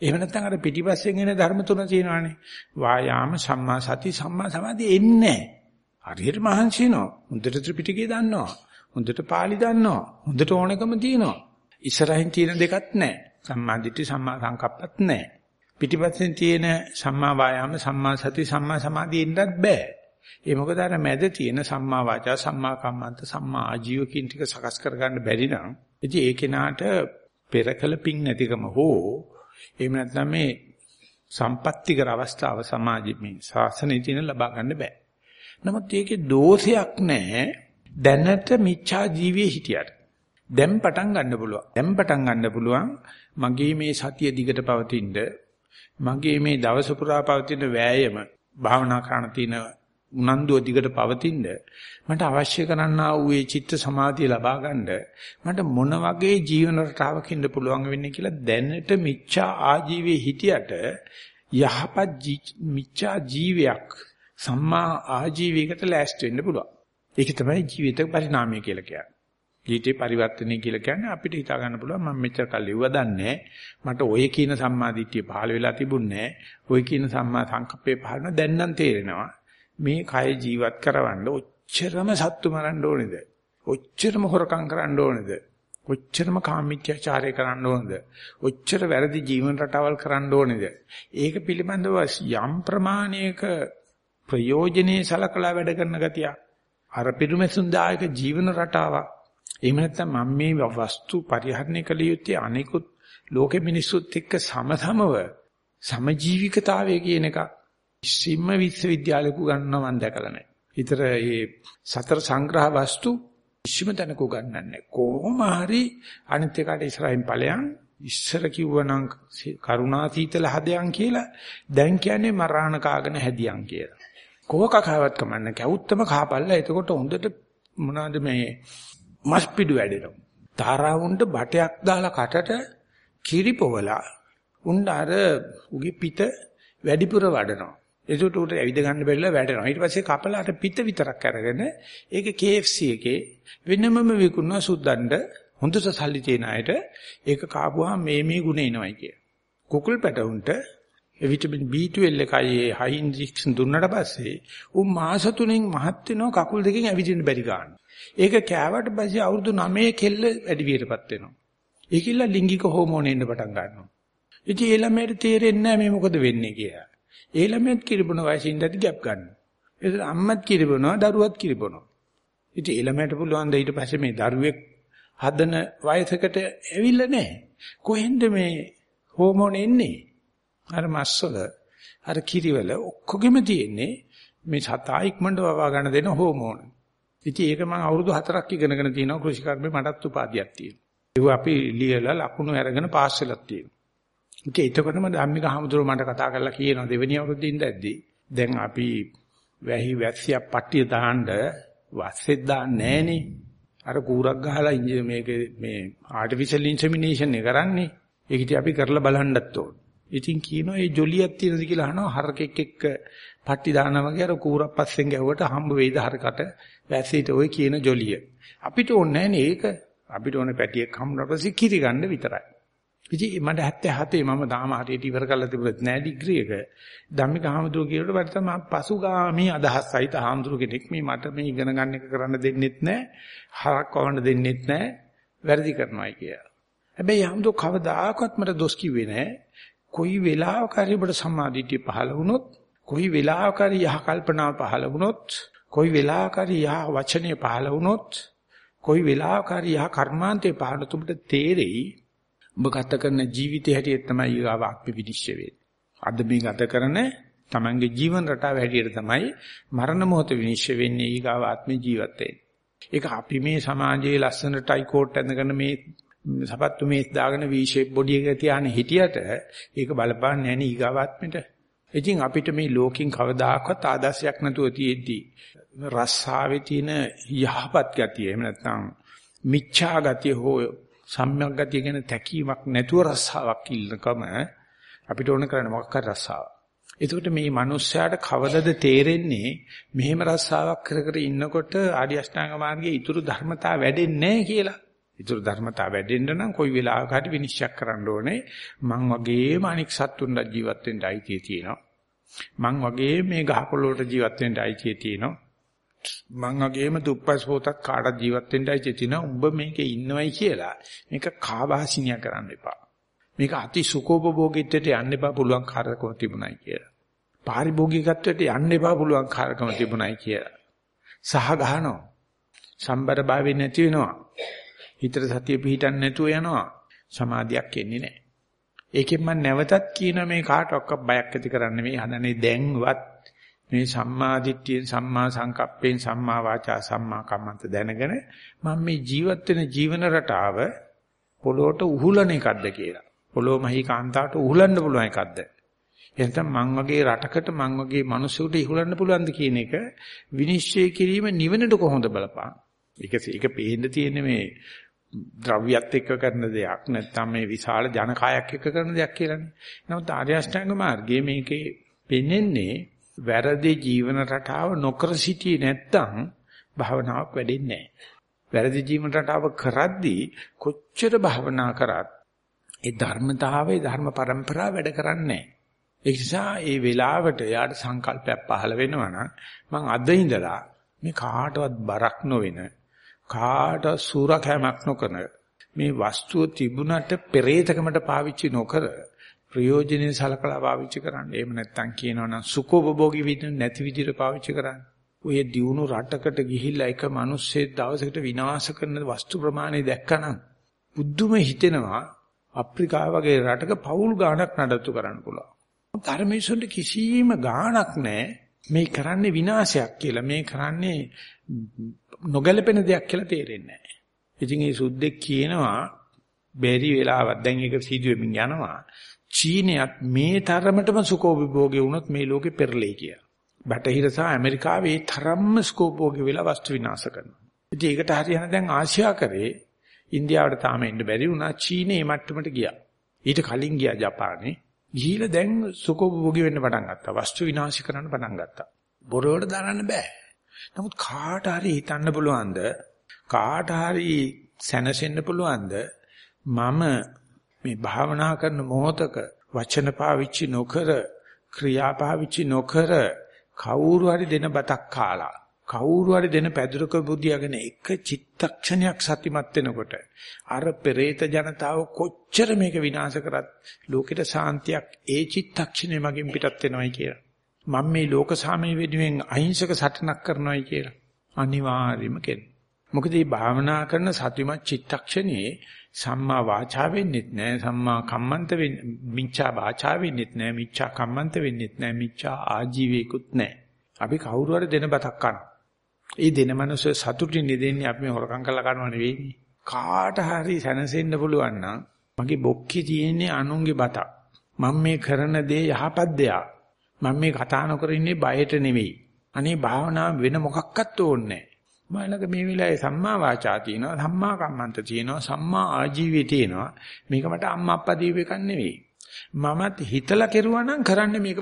එහෙම නැත්නම් අර පිටිපස්සෙන් එන ධර්ම තුන තියෙනවානේ. වායාම සම්මා සති සම්මා සමාධි එන්නේ හරියට මහන්සි වෙනවා. හොඳට ත්‍රිපිටකය දන්නවා. හොඳට පාලි දන්නවා. හොඳට ඕනකම තියෙනවා. ඉස්සරහින් තියෙන දෙකක් නැහැ. සම්මා දිට්ඨි සම්මා සංකප්පත් නැහැ. පිටිපස්සෙන් තියෙන සම්මා වායාම සම්මා සති සම්මා සමාධිය ඉන්නත් බෑ. ඒ මොකද අර මැද තියෙන සම්මා වාචා සම්මා කම්මන්ත සම්මා ආජීව කින් ටික සකස් කරගන්න බැරි නම් ඉතින් ඒ කෙනාට පෙරකල පිං නැතිකම හෝ එහෙම නැත්නම් මේ සම්පත්‍තිකර අවස්ථාව සමාජයේ මේ ශාසනයේ තියෙන ලබා ගන්න බෑ. නමුත් ඒකේ දෝෂයක් නැහැ දැනට මිච්ඡා ජීවියේ හිටියට. දැන් පටන් ගන්න පුළුවන්. දැන් පටන් ගන්න පුළුවන් මගේ මේ සතිය දිගට පවතිනද මගේ මේ දවස පුරා පවතින වෑයම භාවනා කරන තියෙන උනන්දුව දිගට පවතිනද මට අවශ්‍ය කරන්නා වූ ඒ චිත්ත සමාධිය ලබා ගන්න මට මොන වගේ ජීවන රටාවක ඉන්න පුළුවන් වෙන්නේ කියලා දැනට මිච්ඡා ආජීවයේ හිටියට යහපත් මිච්ඡා ජීවයක් සම්මා ආජීවයකට ලෑස්ති වෙන්න පුළුවන්. ඒක තමයි ජීවිත පරිණාමය කියලා කියන්නේ. ජීවිතේ පරිවර්තනය කියලා කියන්නේ අපිට හිතා ගන්න පුළුවන් මම මෙච්චර කල් ඉවව දන්නේ මට ඔය කියන සම්මාදිට්ඨිය පහළ වෙලා තිබුණේ ඔය කියන සම්මා සංකප්පේ පහළ දැන් නම් තේරෙනවා මේ කය ජීවත් කරවන්න ඔච්චරම සත්තු මරන්න ඕනේද ඔච්චරම හොරකම් කරන්න ඕනේද ඔච්චරම කාමීත්‍යාචාරය කරන්න ඕනද? ඔච්චර වැරදි ජීවන රටාවල් කරන්න ඕනේද? ඒක පිළිබඳව යම් ප්‍රමාණයක ප්‍රයෝජනේ සලකලා වැඩ කරන ගතිය. අර පිරුමෙසුන් දායක ජීවන රටාවක්. එහෙම නැත්නම් මම මේ වස්තු පරිහරණය කළ යුත්තේ අනිකුත් ලෝකෙ මිනිස්සුත් එක්ක සමසමව සමජීවිකතාවය කියන එක කිසිම විශ්වවිද්‍යාලයක ගන්නව මම දැකලා නැහැ. ඊතර මේ සතර සංග්‍රහ වස්තු කිසිම තැනක උගන්වන්නේ නැහැ. කොහොම හරි අනිත් එකට ඉස්සරහින් ඵලයන් ඉස්සර කිව්වනම් කරුණා සීතල හදයන් කියලා දැන් කියන්නේ මරාණ කාගෙන හැදියන් කියලා. කෝක කවවත් කමන්න කැවුත්තම කහපල්ලා එතකොට හොඳට මොනවද මේ මස් පිඩු වැඩෙනවා. තාරාවුන්ට බටයක් දාලා කටට කිරිපොවලා උණ්ඩ අර උගේ පිට වැඩිපුර වඩනවා. ඒකට උට ඇවිද ගන්න බැරිලා වැටෙනවා. ඊට පස්සේ කපලාට පිට විතරක් අරගෙන ඒක KFC එකේ වෙනමම විකුණනවා සුද්දන්ට හොඳට සල්ලි තියන අයට ඒක කාපුවාම මේ මේ ගුණ එනවයි කිය. කුකුල් පැටවුන්ට විටමින් B12 එකයි හයි ඉන්ජෙක්ෂන් දුන්නට පස්සේ උන් මාස තුනෙන් මහත් වෙනවා කකුල් දෙකෙන් ඇවිදින්න බැරි ගන්න. ඒක කෑවට පස්සේ අවුරුදු 9 කෙල්ල වැඩි වියටපත් වෙනවා. ඒකිල්ල ලිංගික හෝමෝන එන්න පටන් ගන්නවා. ඉතින් ඒ ළමයට තේරෙන්නේ නැහැ මේ මොකද වෙන්නේ කියලා. ඒ ළමයට කිරිබුන වයසින් දැටි ගැප් ගන්නවා. ඒක අම්මත් කිරිබුනවා දරුවත් කිරිබුනවා. ඉතින් ඒ ළමයට පුළුවන් ද ඊට පස්සේ මේ දරුවෙක් හදන වයසකට ඇවිල්ලා නැහැ. කොහෙන්ද මේ හෝමෝන එන්නේ? අර මස්සල අර කිරිවල ඔක්කොගෙම තියෙන්නේ මේ සතා ඉක්මනට වවා ගන්න දෙන හෝමෝන. ඉතින් ඒක මම අවුරුදු 4ක් ඉගෙනගෙන තියෙනවා කෘෂිකර්මේ මටත් උපාධියක් තියෙනවා. ඒක අපි ලියලා ලකුණු අරගෙන පාස් වෙලක් තියෙනවා. ඉතින් එතකොටම ධම්මික හමුදුර මට කතා කරලා කියනවා දෙවෙනි අවුරුද්දේ ඉඳද්දී දැන් අපි වැහි වැස්සියක් පට්ටිය දාන්න වස්සෙත් දාන්නේ නැහනේ. අර කූරක් ගහලා මේක මේ ආටිෆිෂල් ඉන්සෙමිනේෂන් එක කරන්නේ. ඒක ඉතින් අපි කරලා බලන්නත් ඕන. ඉතින් කියනවා මේ ජොලියක් තියෙනද කියලා අහනවා හරකෙක් එක්ක පට්ටි දානවා වගේ අර කූරක් පස්සෙන් ගැහුවට හම්බ වෙයිද හරකට වැස්සීට ওই කියන ජොලිය. අපිට ඕනේ නැහැ ඒක. අපිට ඕනේ පැටියෙක් හම්බුනට පස්සේ කිරි ගන්න විතරයි. ඉතින් මට 77 මම තාම හරියට ඉවර කරලා තිබුණත් නෑ ඩිග්‍රී එක. ධම්මික හාමුදුරුවෝ කියනකොට මට තමයි පසුගාමී අදහසයිත හාමුදුරුවෝ කෙනෙක් මේ මට මේ ඉගෙන ගන්න එක කරන්න දෙන්නෙත් නෑ. හරක් වවන්න දෙන්නෙත් නෑ. වැරදි කරනවායි කියලා. හැබැයි හාමුදුරුවෝ කවදාකවත් මට දොස් කිව්වේ නෑ. කොයි වෙලාවක හරි ඔබට සම්මාදිටිය පහළ වුණොත්, කොයි වෙලාවක හරි යහ කල්පනා පහළ වුණොත්, කොයි වෙලාවක හරි යහ වචනේ පහළ වුණොත්, කොයි වෙලාවක හරි යහ කර්මාන්තේ පහළ තුඹට තේරෙයි ඔබ ගත කරන ජීවිතය හැටියට තමයි ඊගාව ආත්ම විනිශ්චය වෙන්නේ. අද මේ ගත කරන තමන්ගේ ජීවන රටාව හැටියට තමයි මරණ මොහොත විනිශ්චය වෙන්නේ ඊගාව ආත්ම ජීවිතේ. ඒක අපි මේ සමාජයේ ලස්සන ටයි කෝට් ඇඳගෙන මේ සපත්තු මේස් දාගෙන V shape body එක තියාන හිටියට ඒක බලපාන්නේ නැහැ නේ ඊගාව ආත්මෙට. ඉතින් අපිට මේ ලෝකෙන් කවදාකවත් ආදර්ශයක් නැතුව තියෙද්දි රස්සාවේ තියෙන යහපත් ගතිය එහෙම නැත්නම් මිච්ඡා ගතිය හෝ සම්‍යක් ගතිය ගැන තැකීමක් නැතුව රස්සාවක් ඉල්ලකම අපිට ඕන කරන්නේ මොකක් හරි රස්සාවක්. එතකොට මේ මිනිස්යාට කවදද තේරෙන්නේ මෙහෙම රස්සාවක් කර කර ඉන්නකොට ආර්ය අෂ්ටාංග මාර්ගයේ ඊතුරු ධර්මතා වැඩෙන්නේ නැහැ කියලා. ඊතුරු ධර්මතා වැඩෙන්න නම් කොයි වෙලාවක හරි විනිශ්චය කරන්න ඕනේ. මං වගේම අනික් සත්තුන්ට ජීවත් වෙන්න අයිතිය තියෙනවා. මං වගේ මේ ගහකොළ වලට ජීවත් වෙන්න අයිතිය තියෙනවා. මං වගේම දුප්පස් පොතක් කාටවත් ජීවත් වෙන්නයි චෙතිනා උඹ මේකේ ඉන්නවයි කියලා. මේක කාවාසිනිය කරන්න එපා. මේක අති සුඛෝපභෝගීත්වයට යන්න එපා පුළුවන් කාර්යකම තිබුණයි කියලා. පාරිභෝගිකත්වයට යන්න එපා පුළුවන් කාර්යකම තිබුණයි කියලා. සහ ගහනවා. සම්බර භාවයෙන් නැති වෙනවා. හිතට සතිය පිහිටන්නේ නැතුව යනවා සමාධියක් එන්නේ නැහැ ඒකෙන් මම නැවතත් කියන මේ කාටවත් බයක් ඇති කරන්න මේ හදනේ දැන්වත් මේ සම්මා දිට්ඨියෙන් සම්මා සංකප්පෙන් සම්මා වාචා සම්මා කම්මන්ත දැනගෙන මම මේ ජීවත් වෙන ජීවන රටාව පොළොවට උහුලන එකක්ද කියලා. පොළොව මහී කාන්තාවට උහුලන්න පුළුවන් එකක්ද? එහෙනම් මං වගේ රටකට මං වගේ මිනිසෙකුට ඉහුලන්න පුළුවන්ද කියන එක විනිශ්චය කිරීම නිවනට කොහොමද බලපාන? ඒක ඒක පේන්න තියෙන්නේ මේ ද්‍රව්‍යත් එක්ක කරන දෙයක් නැත්නම් මේ විශාල ජනකායක් එක්ක කරන දෙයක් කියලානේ. නමුත් ආර්ය අෂ්ටාංග මාර්ගයේ මේකේ පෙන්ෙන්නේ වැරදි ජීවන රටාව නොකර සිටියේ නැත්නම් භාවනාවක් වැඩෙන්නේ නැහැ. වැරදි ජීවන රටාව කරද්දී කොච්චර භාවනා කරත් ඒ ධර්මතාවයේ ධර්ම પરම්පරාව වැඩ කරන්නේ නැහැ. ඒ නිසා ඒ වෙලාවට යාට සංකල්පයක් පහළ වෙනවා නම් මං අද ඉඳලා මේ කාටවත් බරක් නොවෙන කාට සූරකෑමක් නොකරන මේ වස්තුව තිබුණට පෙරේතකමට පාවිච්චි නොකර ප්‍රයෝජනෙ සලකලා පාවිච්චි කරන්න. එහෙම නැත්නම් කියනවනම් සුඛෝපභෝගී විදිහට නැති විදිහට පාවිච්චි කරන්න. ඔය දියුණු රටකට ගිහිල්ලා එක මිනිස්සෙක් දවසකට විනාශ කරන වස්තු ප්‍රමාණය දැක්කනම් බුද්ධුම හිතෙනවා අප්‍රිකාව වගේ රටක පවුල් ගාණක් නඩත්තු කරන්න පුළුවන්. ධර්මයේ කිසිම ගාණක් නැහැ. මේ කරන්නේ විනාශයක් කියලා. මේ කරන්නේ නොගැලපෙන දෙයක් කියලා තේරෙන්නේ නැහැ. ඉතින් මේ සුද්දෙක් කියනවා බැරි වෙලාවක් දැන් ඒක සිදුවෙමින් යනවා. චීනයත් මේ තරමටම සුඛෝපභෝගී වුණොත් මේ ලෝකෙ පෙරලෙයි කියලා. බටහිර සහ ඇමරිකාවේ තරම්ම සුඛෝපභෝගී වෙලා වස්තු විනාශ කරනවා. ඉතින් ඒකට හරියන දැන් ආසියා කරේ ඉන්දියාවට තාම එන්න බැරි වුණා චීනේ මට්ටමට ගියා. ඊට කලින් ගියා ජපානේ. ගිහිලා දැන් සුඛෝපභෝගී වෙන්න පටන් ගත්තා. වස්තු විනාශ කරන්න පටන් ගත්තා. බොරවට දාන්න බෑ. නමුත් කාට හරි හිතන්න පුළුවන්ද කාට හරි සැනසෙන්න පුළුවන්ද මම මේ භාවනා කරන මොහොතක වචන පාවිච්චි නොකර ක්‍රියා පාවිච්චි නොකර කවුරු හරි දෙන බතක් කාලා කවුරු හරි දෙන පැදුරක බුදියාගෙන එක චිත්තක්ෂණයක් සතිමත් වෙනකොට අර පෙරේත ජනතාව කොච්චර මේක විනාශ කරත් ලෝකෙට සාන්තියක් ඒ චිත්තක්ෂණය මගින් පිටත් වෙනවයි කියලා. මම මේ ලෝක සාමය වෙනුවෙන් අහිංසක සටනක් කරනවයි කියලා. අනිවාර්යයෙන්ම කෙරේ. මොකද මේ භාවනා කරන සතිමත් චිත්තක්ෂණයේ සම්මා වාචා වෙන්නෙත් නෑ සම්මා කම්මන්ත වෙන්නේ මිච්ඡා වාචා වෙන්නෙත් නෑ මිච්ඡා කම්මන්ත වෙන්නෙත් නෑ මිච්ඡා ආජීවේකුත් නෑ. අපි කවුරු හරි දෙන බතක් කනවා ඒ දෙන මනුස්ස සතුටින් දෙන්නේ අපි මේ හොරකම් කරලා කරනව නෙවෙයි කාට හරි සැනසෙන්න පුළුවන් නම් මගේ බොක්කේ තියෙන්නේ අනුන්ගේ බතක්. මම මේ කරන දේ යහපත් දෙයක්. මම මේ කතා නොකර ඉන්නේ බයට නෙවෙයි. අනේ භාවනාව වෙන මොකක්වත් ඕනේ නෑ මලක මේ වෙලාවේ සම්මා වාචා තියෙනවා සම්මා කම්මන්ත තියෙනවා සම්මා ආජීවයේ තියෙනවා. මේක මට අම්මා අප්පා දීපු එකක් නෙවෙයි. මමත් හිතලා කෙරුවා නම් කරන්නේ මේක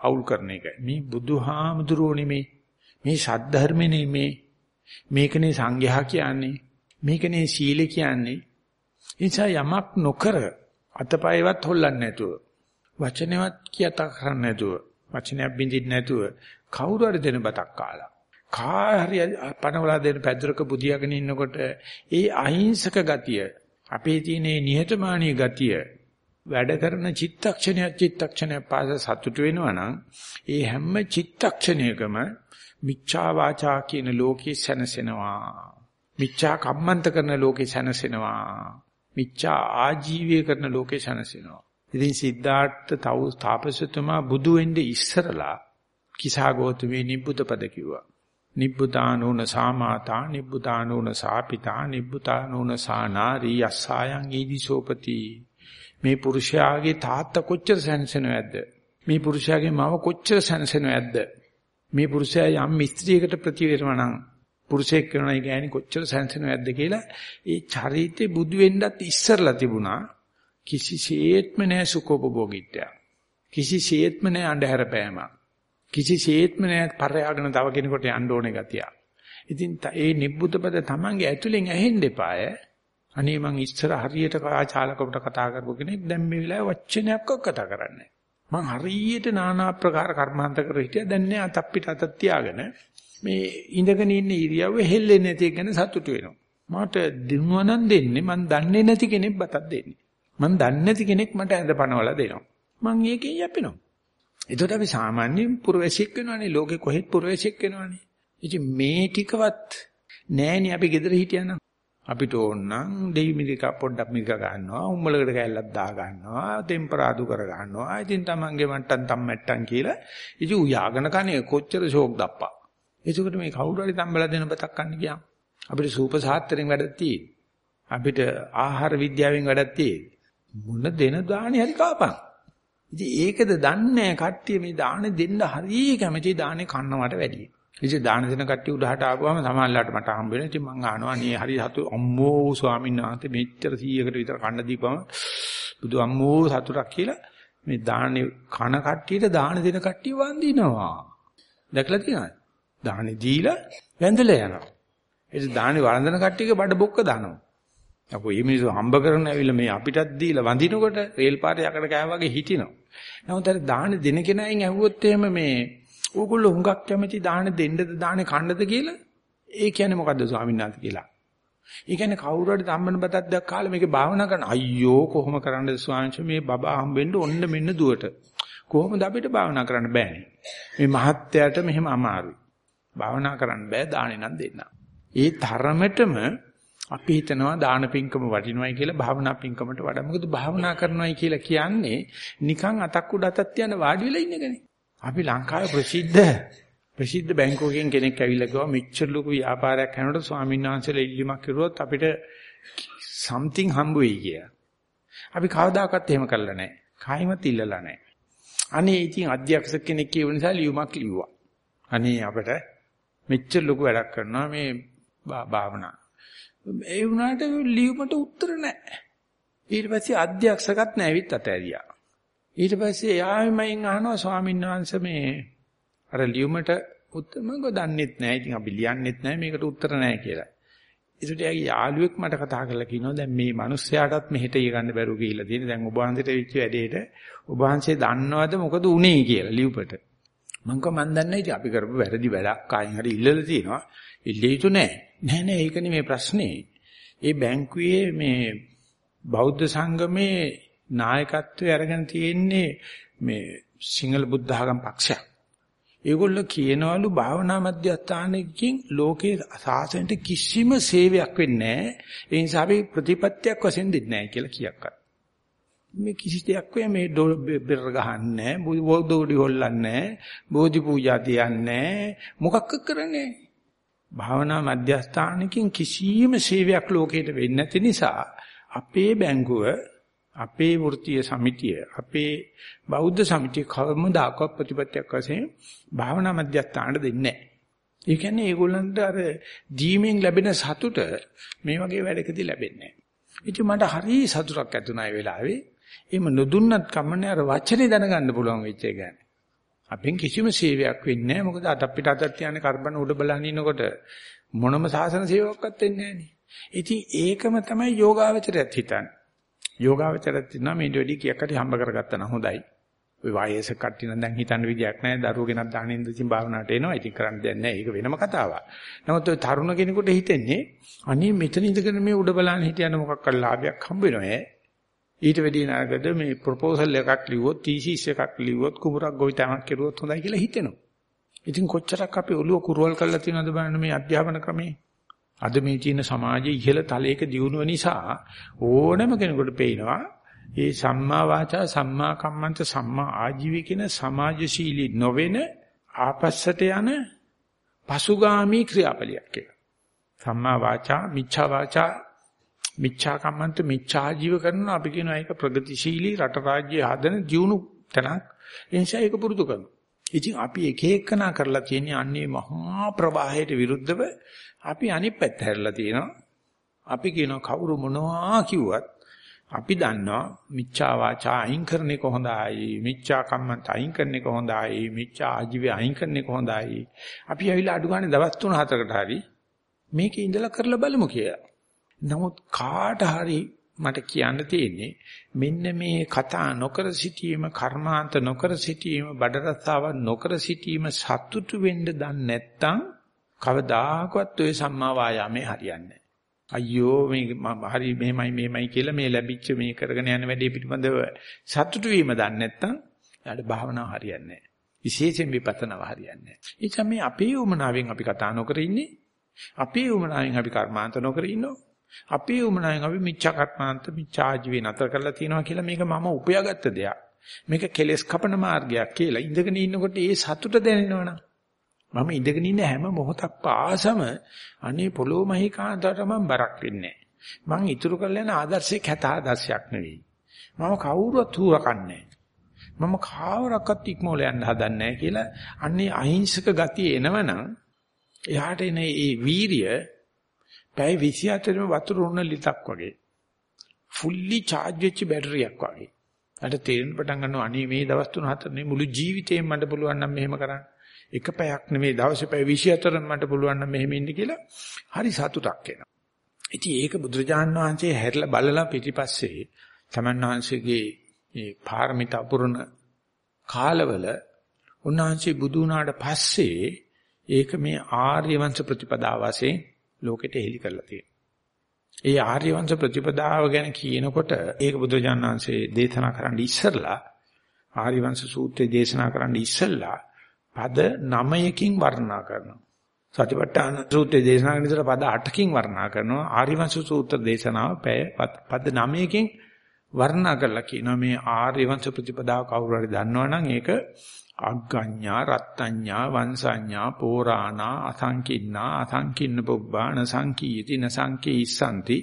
අවුල් කරන එක. මේ බුදුහාමුදුරුවෝ නෙමේ. මේ සද්ධර්මේ නෙමේ. මේකනේ සංඝයා කියන්නේ. මේකනේ සීල කියන්නේ. නිසා යමක් නොකර අතපයවත් හොල්ලන්නේ නැතුව වචනේවත් කියත කරන්නේ නැතුව වචනයක් බින්දින්න නැතුව කවුරු හරි දෙන බතක් කාලා කාහරි පණවලා දෙන පැදුරක බුදියාගෙන ඉන්නකොට ඒ අහිංසක ගතිය අපේ තියෙන නිහතමානී ගතිය වැඩ කරන චිත්තක්ෂණයක් චිත්තක්ෂණයක් පාස සතුට වෙනවා නම් ඒ හැම චිත්තක්ෂණයකම මිච්ඡා වාචා කියන ලෝකේ සැනසෙනවා. මිච්ඡා කම්මන්ත කරන ලෝකේ සැනසෙනවා. මිච්ඡා ආජීවය කරන ලෝකේ සැනසෙනවා. ඉතින් සිද්ධාර්ථ තව තාපසතුමා බුදු වෙන්නේ ඉස්සරලා කිසాగෝතමේ නිබ්බුත පද කිව්වා. නිබ්බුතානෝන සාමාතා නිබ්බුතානෝන සාපිතා නිබ්බුතානෝන සානාරී යස්සායන් ඊදිසෝපති. මේ පුරුෂයාගේ තාත්තා කොච්චර සැනසෙනවද? මේ පුරුෂයාගේ මව කොච්චර සැනසෙනවද? මේ පුරුෂයා යම් ස්ත්‍රියකට ප්‍රතිවේරමණං පුරුෂයෙක් කරනයි ගෑණි කොච්චර සැනසෙනවද කියලා ඒ චරිතේ බුදු වෙන්නත් ඉස්සරලා තිබුණා. කිසිසේත්ම නැහැ සුඛෝපභෝගීත්වය කිසිසේත්ම නැහැ අන්ධහැර පෑමක් කිසිසේත්ම නෑ පරයාගෙන තව කෙනෙකුට යන්න ඕනේ ගතිය. ඉතින් ඒ නිබ්බුතපද තමන්ගේ ඇතුලෙන් ඇහෙන්න එපාය. අනේ මං ඉස්සර හරියට කාචාලකට කතා කරපු කෙනෙක් දැන් මේ වෙලාවේ වචනයක් කතා කරන්නේ. මං හරියට নানা ආකාර කර්මාන්ත කර හිටියා. දැන් නෑ අතක් පිට අතක් තියාගෙන මේ ඉඳගෙන ඉන්න ඉරියව්ව හෙල්ලෙන්නේ නැති එක ගැන සතුටු වෙනවා. මට දිනුවනම් දෙන්නේ මං දන්නේ නැති කෙනෙක් බතක් දෙන්නේ. මං දන්නේ නැති කෙනෙක් මට ඇඳ පනවලා දෙනවා මං ඒකෙන් යැපෙනවා එතකොට අපි සාමාන්‍යයෙන් පුරවැසියෙක් වෙනවනේ ලෝකේ කොහෙත් පුරවැසියෙක් වෙනවනේ. ඉතින් මේ ටිකවත් නෑනේ අපි gedara හිටියනම්. අපිට ඕන නම් දෙවි මිරික පොඩ්ඩක් මිරික ගන්නවා, උම්මලකට කැල්ලක් දා ගන්නවා, ටෙම්පරාදු කර ගන්නවා. ඉතින් Tamange මට්ටම් තම්මැට්ටම් කියලා ඉතින් උයාගෙන කන්නේ කොච්චර ෂෝක් දප්පා. එතකොට මේ කවුරු හරි තම්බලා දෙන බතක් කන්න ගියාම අපිට සූප සාත්‍රයෙන් වැඩක් තියෙන්නේ. අපිට ආහාර විද්‍යාවෙන් වැඩක් තියෙන්නේ. මොන දෙන දාණි හරි කාපන්. ඉතින් ඒකද දන්නේ කට්ටිය මේ දාහනේ දෙන්න හරිය කැමති දාහනේ කන්නවට වැඩියි. ඉතින් දාන දෙන කට්ටිය උඩහට ආපුවම සමහරලාට මට හම්බ වෙනවා. ඉතින් මං අහනවා නේ හරි සතු අම්මෝ ස්වාමීන් වහන්සේ මෙච්චර 100කට විතර කන්න දීපම බුදු අම්මෝ සතුටක් කියලා මේ දාහනේ කන කට්ටියට දාන දෙන කට්ටිය වන්දිනවා. දැකලා තියෙනවද? දාහනේ දීලා වැඳලා යනවා. ඒ දාහනේ වළඳන කට්ටියගේ බඩ බොක්ක දානවා. අපෝ මේ මිනිස්සු හම්බ කරන ඇවිල්ලා මේ අපිටත් දීලා වඳිනකොට රේල් පාරේ යකඩ කෑවා වගේ හිටිනවා. නමුත් අර දාන දෙන කෙනායින් ඇහුවොත් එහෙම මේ ඕගොල්ලෝ හුඟක් කැමති දාන දෙන්නද දාන කන්නද කියලා ඒ කියන්නේ මොකද්ද ස්වාමීන් වහන්සේ කියලා. ඒ කියන්නේ කවුරු හරි ධම්මන බතක් දැක් කාලේ මේකේ භාවනා කරන අයියෝ කොහොම කරන්නද ස්වාමීන් මේ බබා හම්බෙන්න ඔන්න මෙන්න දුවට. කොහොමද අපිට භාවනා කරන්න බෑනේ. මේ මහත්යට මෙහෙම අමාරුයි. භාවනා කරන්න බෑ දානේ නම් දෙන්න. ඒ තරමටම අපි හිතනවා දාන පිංකම වටිනවයි කියලා භාවනා පිංකමට වඩා. මොකද භාවනා කරනවයි කියලා කියන්නේ නිකන් අතක් උඩ අතක් තියන වාඩි වෙලා ඉන්න එකනේ. අපි ලංකාවේ ප්‍රසිද්ධ ප්‍රසිද්ධ බැංකුවකින් කෙනෙක් ඇවිල්ලා කිව්වා මෙච්චර ලොකු ව්‍යාපාරයක් කරනකොට ස්වාමීන් වහන්සේලා ඉල්ලීමක් කරුවොත් අපිට something හම්බ වෙයි කියලා. අපි කවදාකවත් එහෙම කළා නැහැ. කායිමත් ඉල්ලලා නැහැ. අනේ ඉතින් අධ්‍යක්ෂ කෙනෙක් කියව නිසා ලියුමක් ලිව්වා. අනේ අපිට මෙච්චර ලොකු වැඩක් කරනවා මේ භාවනා. ඒ වුණාට ලියුමට උත්තර නැහැ. ඊට පස්සේ අධ්‍යක්ෂකත් නැවිත් අතෑරියා. ඊට පස්සේ එයාමෙන් අහනවා ස්වාමීන් වහන්සේ මේ අර ලියුමට උත්තර මම දන්නෙත් නැහැ. ඉතින් අපි ලියන්නෙත් නැහැ මේකට උත්තර නැහැ කියලා. ඒකට යාගේ යාළුවෙක් මට කතා කරලා කියනවා දැන් මේ මිනිස්සයාටත් මෙහෙට ඉය ගන්න බැරුව ගිහිල්ලා තියෙන. දැන් ඔබ වහන්සේට වෙච්ච වැඩේට ඔබ වහන්සේ දන්නවද මොකද උනේ කියලා ලියුපට. මං කව මන් දන්නේ ඉතින් අපි කරපු වැරදි වැඩක් කායින් හරි ඉල්ලලා තියෙනවා. ඉල්ලිය යුතු නැහැ. නෑ නෑ ඒක නෙමෙයි ප්‍රශ්නේ. ඒ බැංකුවේ මේ බෞද්ධ සංගමේ නායකත්වයේ අරගෙන තියෙන්නේ මේ සිංහල බුද්ධ ආගම් පක්ෂයක්. ඒගොල්ලෝ කියනවලු භාවනා මධ්‍යස්ථානකින් ලෝකේ සාසනයට කිසිම සේවයක් වෙන්නේ නැහැ. ඒ නිසා අපි ප්‍රතිපත්තියක් වශයෙන් දෙන්නේ නැහැ කියලා කියක්ක. මේ කිසි දෙයක් වෙයි මේ බෙර ගහන්නේ බෝධෝඩි හොල්ලන්නේ බෝධි පූජා තියන්නේ මොකක්ක කරන්නේ භාවනා මධ්‍යස්ථානකින් කිසිම සේවයක් ලෝකෙට වෙන්නේ නැති නිසා අපේ බැංකුව අපේ වෘත්තීය සමිතිය අපේ බෞද්ධ සමිතිය කවමදාකවත් ප්‍රතිපත්තියක් වශයෙන් භාවනා මධ්‍යස්ථානට දෙන්නේ නැහැ. ඒ කියන්නේ ඒගොල්ලන්ට අර දීමෙන් ලැබෙන සතුට මේ වගේ වැඩකදී ලැබෙන්නේ නැහැ. ඉතින් මට හරි සතුටක් ඇති වුණා ඒ වෙලාවේ. එහෙම නොදුන්නත් කමන්නේ අර වචනේ දැනගන්න පුළුවන් වෙච්ච එක ගැන. අපෙන් කිසිම සේවයක් වෙන්නේ නැහැ. මොකද අත අපිට අතක් තියන්නේ කරබන උඩ බලන් ඉන්නකොට මොනම සාසන සේවයක්වත් වෙන්නේ නැහැ නේ. ඉතින් ඒකම තමයි යෝගාවචරයත් හිතන්නේ. යෝගාවචරයත් ඉන්නවා මේ දෙවි කීයක් හරි හම්බ කරගත්තා නම් හොඳයි. ඔය වයස කට්ටිය නම් දැන් හිතන්න විදියක් නැහැ. දරුවෝ ගෙනත් දානින්ද ඉතින් භාවනාවට එනවා. ඉතින් කරන්න දෙයක් නැහැ. ඒක වෙනම කතාවක්. නමුත් ඔය තරුණ කෙනෙකුට හිතෙන්නේ අනේ මෙතන ඉඳගෙන මේ උඩ බලන්න හිටියන මොකක් කර ලාභයක් හම්බ වෙනවා ඊට වැඩි නරකද මේ ප්‍රොපෝසල් එකක් ලිව්වොත් තීසිස් එකක් ලිව්වොත් කුඹරක් ගොවිතැනක් කෙරුවොත් හොඳයි කියලා හිතෙනවා. ඉතින් කොච්චරක් අපි ඔළුව කුරුවල් කරලා තියෙනවද බලන්න මේ අධ්‍යාපන ක්‍රමේ. අද මේ තියෙන සමාජයේ ඉහළ තලයක දියුණුව නිසා ඕනම කෙනෙකුට පේනවා ඒ සම්මා වාචා සම්මා කම්මන්ත සම්මා ආජීවී කියන සමාජශීලී නොවන ආපස්සට යන පසුගාමී ක්‍රියාපලියක් කියලා. සම්මා වාචා මිච්ඡා වාචා මිච්ඡා කම්මන්ත මිච්ඡා ජීව කරනවා අපි කියනවා ඒක ප්‍රගතිශීලී රට රාජ්‍ය හදන දියුණු තැනක්. ඒ නිසා ඒක පුරුදු කරනවා. ඉතින් අපි එක එකනා කරලා තියෙන අන්නේ මහා ප්‍රවාහයට විරුද්ධව අපි අනිත් පැත්ත හැරලා තියෙනවා. අපි කියනවා කවුරු මොනවා කිව්වත් අපි දන්නවා මිච්ඡා වාචා අයින් කරන එක හොඳයි මිච්ඡා කම්මන්ත අයින් කරන එක හොඳයි මිච්ඡා ආජීවය අයින් කරන එක හොඳයි අපි ඇවිල්ලා අඩු ගන්න දවස් 3-4කට හරි මේකේ ඉඳලා කරලා බලමු කියලා. නමුත් කාට හරි මට කියන්න තියෙන්නේ මෙන්න මේ කතා නොකර සිටීම කර්මාන්ත නොකර සිටීම බඩරස්සාව නොකර සිටීම සතුටු වෙන්න දන්නේ නැත්නම් කවදාකවත් ඔය සම්මා වායාමේ හරියන්නේ අයියෝ මේ හරි මෙහෙමයි මෙහෙමයි කියලා මේ ලැබිච්ච මේ කරගෙන යන වැඩේ පිටිබඳව සතුටු වීම දන්නේ නැත්නම් යාට භාවනාව හරියන්නේ නැහැ. විශේෂයෙන් විපස්සනාව හරියන්නේ නැහැ. ඒ නිසා මේ අපේ උමනාවෙන් අපි කතා නොකර ඉන්නේ. අපේ උමනාවෙන් අපි කර්මාන්ත නොකර ඉන්නවා. අපේ උමනාවෙන් අපි මිච්ඡා කර්මාන්ත මිච්ඡා ජීවේ නතර කරලා තියනවා කියලා මේක මම උපයාගත්ත දෙයක්. මේක කෙලස් කපන මාර්ගයක් කියලා ඉඳගෙන ඉන්නකොට ඒ සතුට දැනෙනවනම් මම ඉඳගෙන ඉන්න හැම මොහොතක් පාසම අනේ පොළොව මහීකාන්තට මම බරක් වෙන්නේ මං ඉතුරු කරලා යන ආදර්ශයක් හැත ආදර්ශයක් නෙවෙයි. මම කවුරුවත් හුරකන්නේ මම කාවරක්වත් ඉක්මෝල යන්න හදන්නේ කියලා අන්නේ අහිංසක ගතිය එනවනම් එයාට එන ඒ වීරිය පැය 24ම වතුර උන්න ලිතක් වගේ ෆුල්ලි charge වෙච්ච බැටරියක් වගේ. අර තේරෙන්න පටන් ගන්නවා අනේ මේ දවස් තුන හතරනේ මුළු ජීවිතේම මට පුළුවන් නම් මෙහෙම කරන්න. එක පැයක් නෙමෙයි දවසේ පැය 24ක් මට පුළුවන් නම් මෙහෙම ඉන්න කියලා හරි සතුටක් එනවා. ඉතින් ඒක බුදුරජාන් වහන්සේ හැරිලා බලලා පිටිපස්සේ තමන් වහන්සේගේ මේ පාරමිතා පුරන කාලවල උන්වහන්සේ බුදු වුණාට පස්සේ ඒක මේ ආර්ය වංශ ප්‍රතිපදාව වශයෙන් ලෝකෙට හෙළි කරලා තියෙනවා. ඒ ආර්ය වංශ ප්‍රතිපදාව ගැන කියනකොට ඒක බුදුජානනාංශයේ දේශනා කරන්න ඉස්සරලා ආර්ය වංශ සූත්‍රයේ දේශනා කරන්න ඉස්සෙල්ලා පද 9කින් වර්ණනා කරනවා. සතිපට්ඨාන සූත්‍රයේ දේශනා කරන ඉතල පද 8කින් වර්ණනා කරනවා. ආර්ය වංශ සූත්‍ර දේශනාව පද 9කින් වර්ණනා කරලා කියනවා මේ ආර්ය වංශ ප්‍රතිපදාව කවුරු හරි දන්නවනම් ඒක අග්ගඤ්ඤා රත්ත්‍ඤ්ඤා වංශඤ්ඤා පෝරාණා අසංකින්නා අසංකින්න පුබ්බාන සංකීති නසංකීස්සanti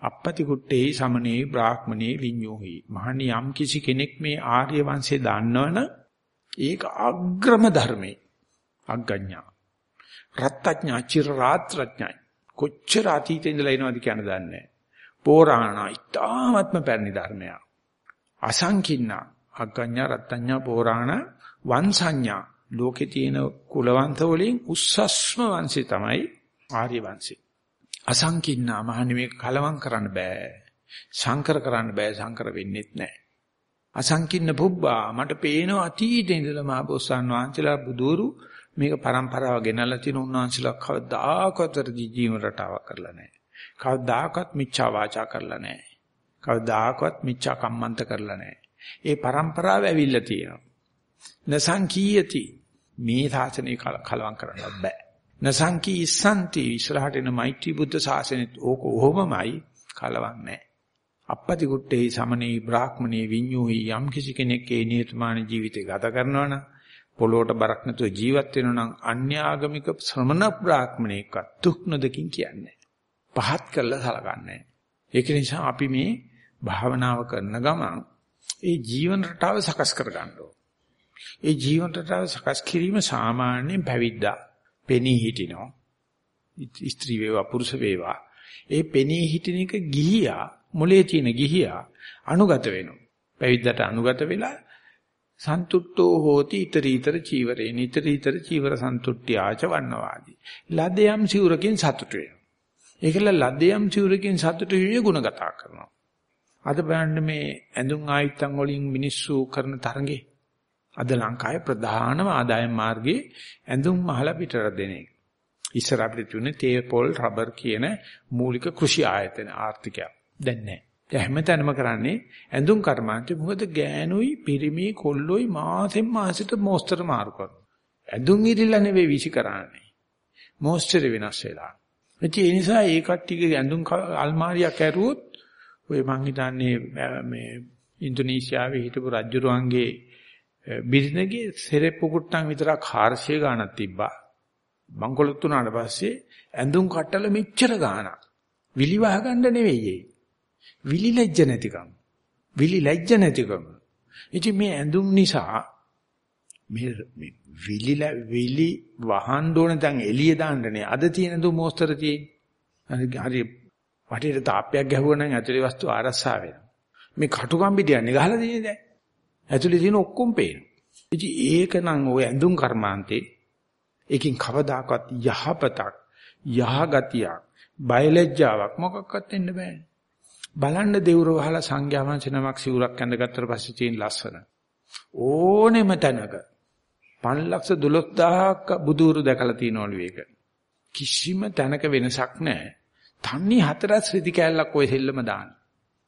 අපපති කුට්ටේ සමනේ බ්‍රාහ්මනේ විඤ්ඤෝහි. මහණි යම් කිසි කෙනෙක් මේ ආර්ය වංශය දන්නවන ඒක අග්‍රම ධර්මේ අග්ගඤ්ඤා. රත්ත්‍ඤ්ඤා චිර රාත්‍රඥයි කොච්චර අතීතේ ඉඳලා එනවද කියන දන්නේ පෝරාණ ඉතාමත්ම පැරණි ධර්මයක්. අසංකින්නා අග්ගඤ්ඤා රත්ත්‍ඤ්ඤා පෝරාණ වං සංඥා ලෝකේ තියෙන කුලවංශ වලින් උස්සස්ම වංශය තමයි ආර්ය වංශය. අසංකින්නා මහණි මේක කලවම් කරන්න බෑ. සංකර කරන්න බෑ සංකර වෙන්නෙත් නෑ. අසංකින්න පුබ්බා මට පේනවා අතීතේ ඉඳලා මහ බෝසත් වහන්සේලා බුදూరు මේක પરම්පරාව ගෙනල්ලා තියෙන උන්වහන්සේලා කවදාකවත් ජීවන රටාවක් කරලා නැහැ. කවදාකවත් මිච්ඡා වාචා කරලා නැහැ. කවදාකවත් මිච්ඡා කම්මන්ත කරලා නැහැ. ඒ પરම්පරාව ඇවිල්ලා තියෙනවා. නසංකීයති. මේ සාසනේ කලවම් කරන්න බෑ. නසංකී ඉස්සන්ති ඉස්සරහට එන මෛත්‍රී බුද්ධ ශාසනෙත් ඕක ඔහොමමයි කලවන්නේ අපපති කුට්ටේ සමනේ බ්‍රාහ්මණේ විඤ්ඤෝහි යම් කිසි කෙනෙක් ඒ නියතමාන ජීවිතය ගත කරනවා නම් පොළොවට බරක් නැතුව ජීවත් වෙනවා නම් අන්‍යාගමික ශ්‍රමණ බ්‍රාහ්මණේකත් දුක් නොදකින් කියන්නේ පහත් කරලා සලකන්නේ ඒක නිසා අපි මේ භාවනාව කරන ගමන් ඒ ජීවන රටාව සකස් කර ගන්න ඒ ජීවන රටාව සකස් කිරීම සාමාන්‍යයෙන් පැවිද්දා පෙනී හිටිනවා. ස්ත්‍රී වේවා පුරුෂ වේවා. ඒ පෙනී හිටින එක ගිහියා මොලේ තියෙන ගිහියා අනුගත වෙනවා. පැවිද්දට අනුගත වෙලා සන්තුට්ඨෝ හෝති ඊතරීතර චීවරේ නිතරීතර චීවර සන්තුට්ඨිය ආච වන්නවාදී. ලදයම් සිවුරකින් සතුට වෙනවා. ඒකල ලදයම් සිවුරකින් සතුට වීමේ ගුණගතා කරනවා. අද බලන්න මේ ඇඳුම් ආයත්තන් වලින් මිනිස්සු කරන තරඟේ අද ලංකාවේ ප්‍රධානම ආදායම් මාර්ගයේ ඇඳුම් මහලා පිටර දෙන එක. ඉස්සර අපිට තුනේ තේ පොල් රබර් කියන මූලික කෘෂි ආයතන ආර්ථිකය. දැන් නැහැ. දැන් හැමතැනම කරන්නේ ඇඳුම් කර්මාන්තය මොකද ගෑනුයි පිරිමි කොල්ලොයි මාසෙන් මාසෙට මොස්තර මාරු කරනවා. ඇඳුම් ඉරිලා නෙවෙයි විසි කරන්නේ. මොස්තර වෙනස් වෙලා. ඒ නිසා ඒ කට්ටියගේ ඇඳුම් අල්මාරියක් ඇරුවොත් ඔය මං හිතන්නේ මේ ඉන්දුනීසියාවේ හිටපු රජුරුවන්ගේ Eh, බිරිඳගේ සෙරෙප්පු කුට්ටන් විතරක් 400 ගාණක් තිබ්බා. බංකොලොත් උනාට පස්සේ ඇඳුම් කට්ටල මෙච්චර ගාණක්. විලි වහ ගන්න නෙවෙයි ඒ. විලි ලැජ්ජ නැතිකම. විලි ලැජ්ජ නැතිකම. ඉතින් මේ ඇඳුම් නිසා මේ විලි විලි වහන් දෝන දැන් එළිය දාන්නනේ. අද තියෙන දු මොස්තර තියෙන්නේ. හරි වටේට තාප්පයක් ගැහුවා නම් ඇතුලේ වස්තු ආරස්සා වෙනවා. මේ කටුකම්බිටියන්නේ ගහලා තියෙන්නේ දැන්. ඇතුලේ තියෙන ඔක්කොම පේනවා. ඉතින් ඒක නම් ওই ඇඳුම් කර්මාන්තේ ඒකින් කවදාකවත් යහපතක් යහගතියක් බයලජ්ජාවක් මොකක්වත් වෙන්න බෑ. බලන්න දෙවුර වහලා සංඝයා වහන්සේ නමක් සිවුරක් ඇඳගත්තට පස්සේ තියෙන ලස්සන. ඕනෙම තැනක 512000ක් බුදුරු දැකලා තියෙනවලු ඒක. කිසිම තැනක වෙනසක් නැහැ. තන්නේ හතරස් රිදි කෑල්ලක් ඔය සෙල්ලම දාන.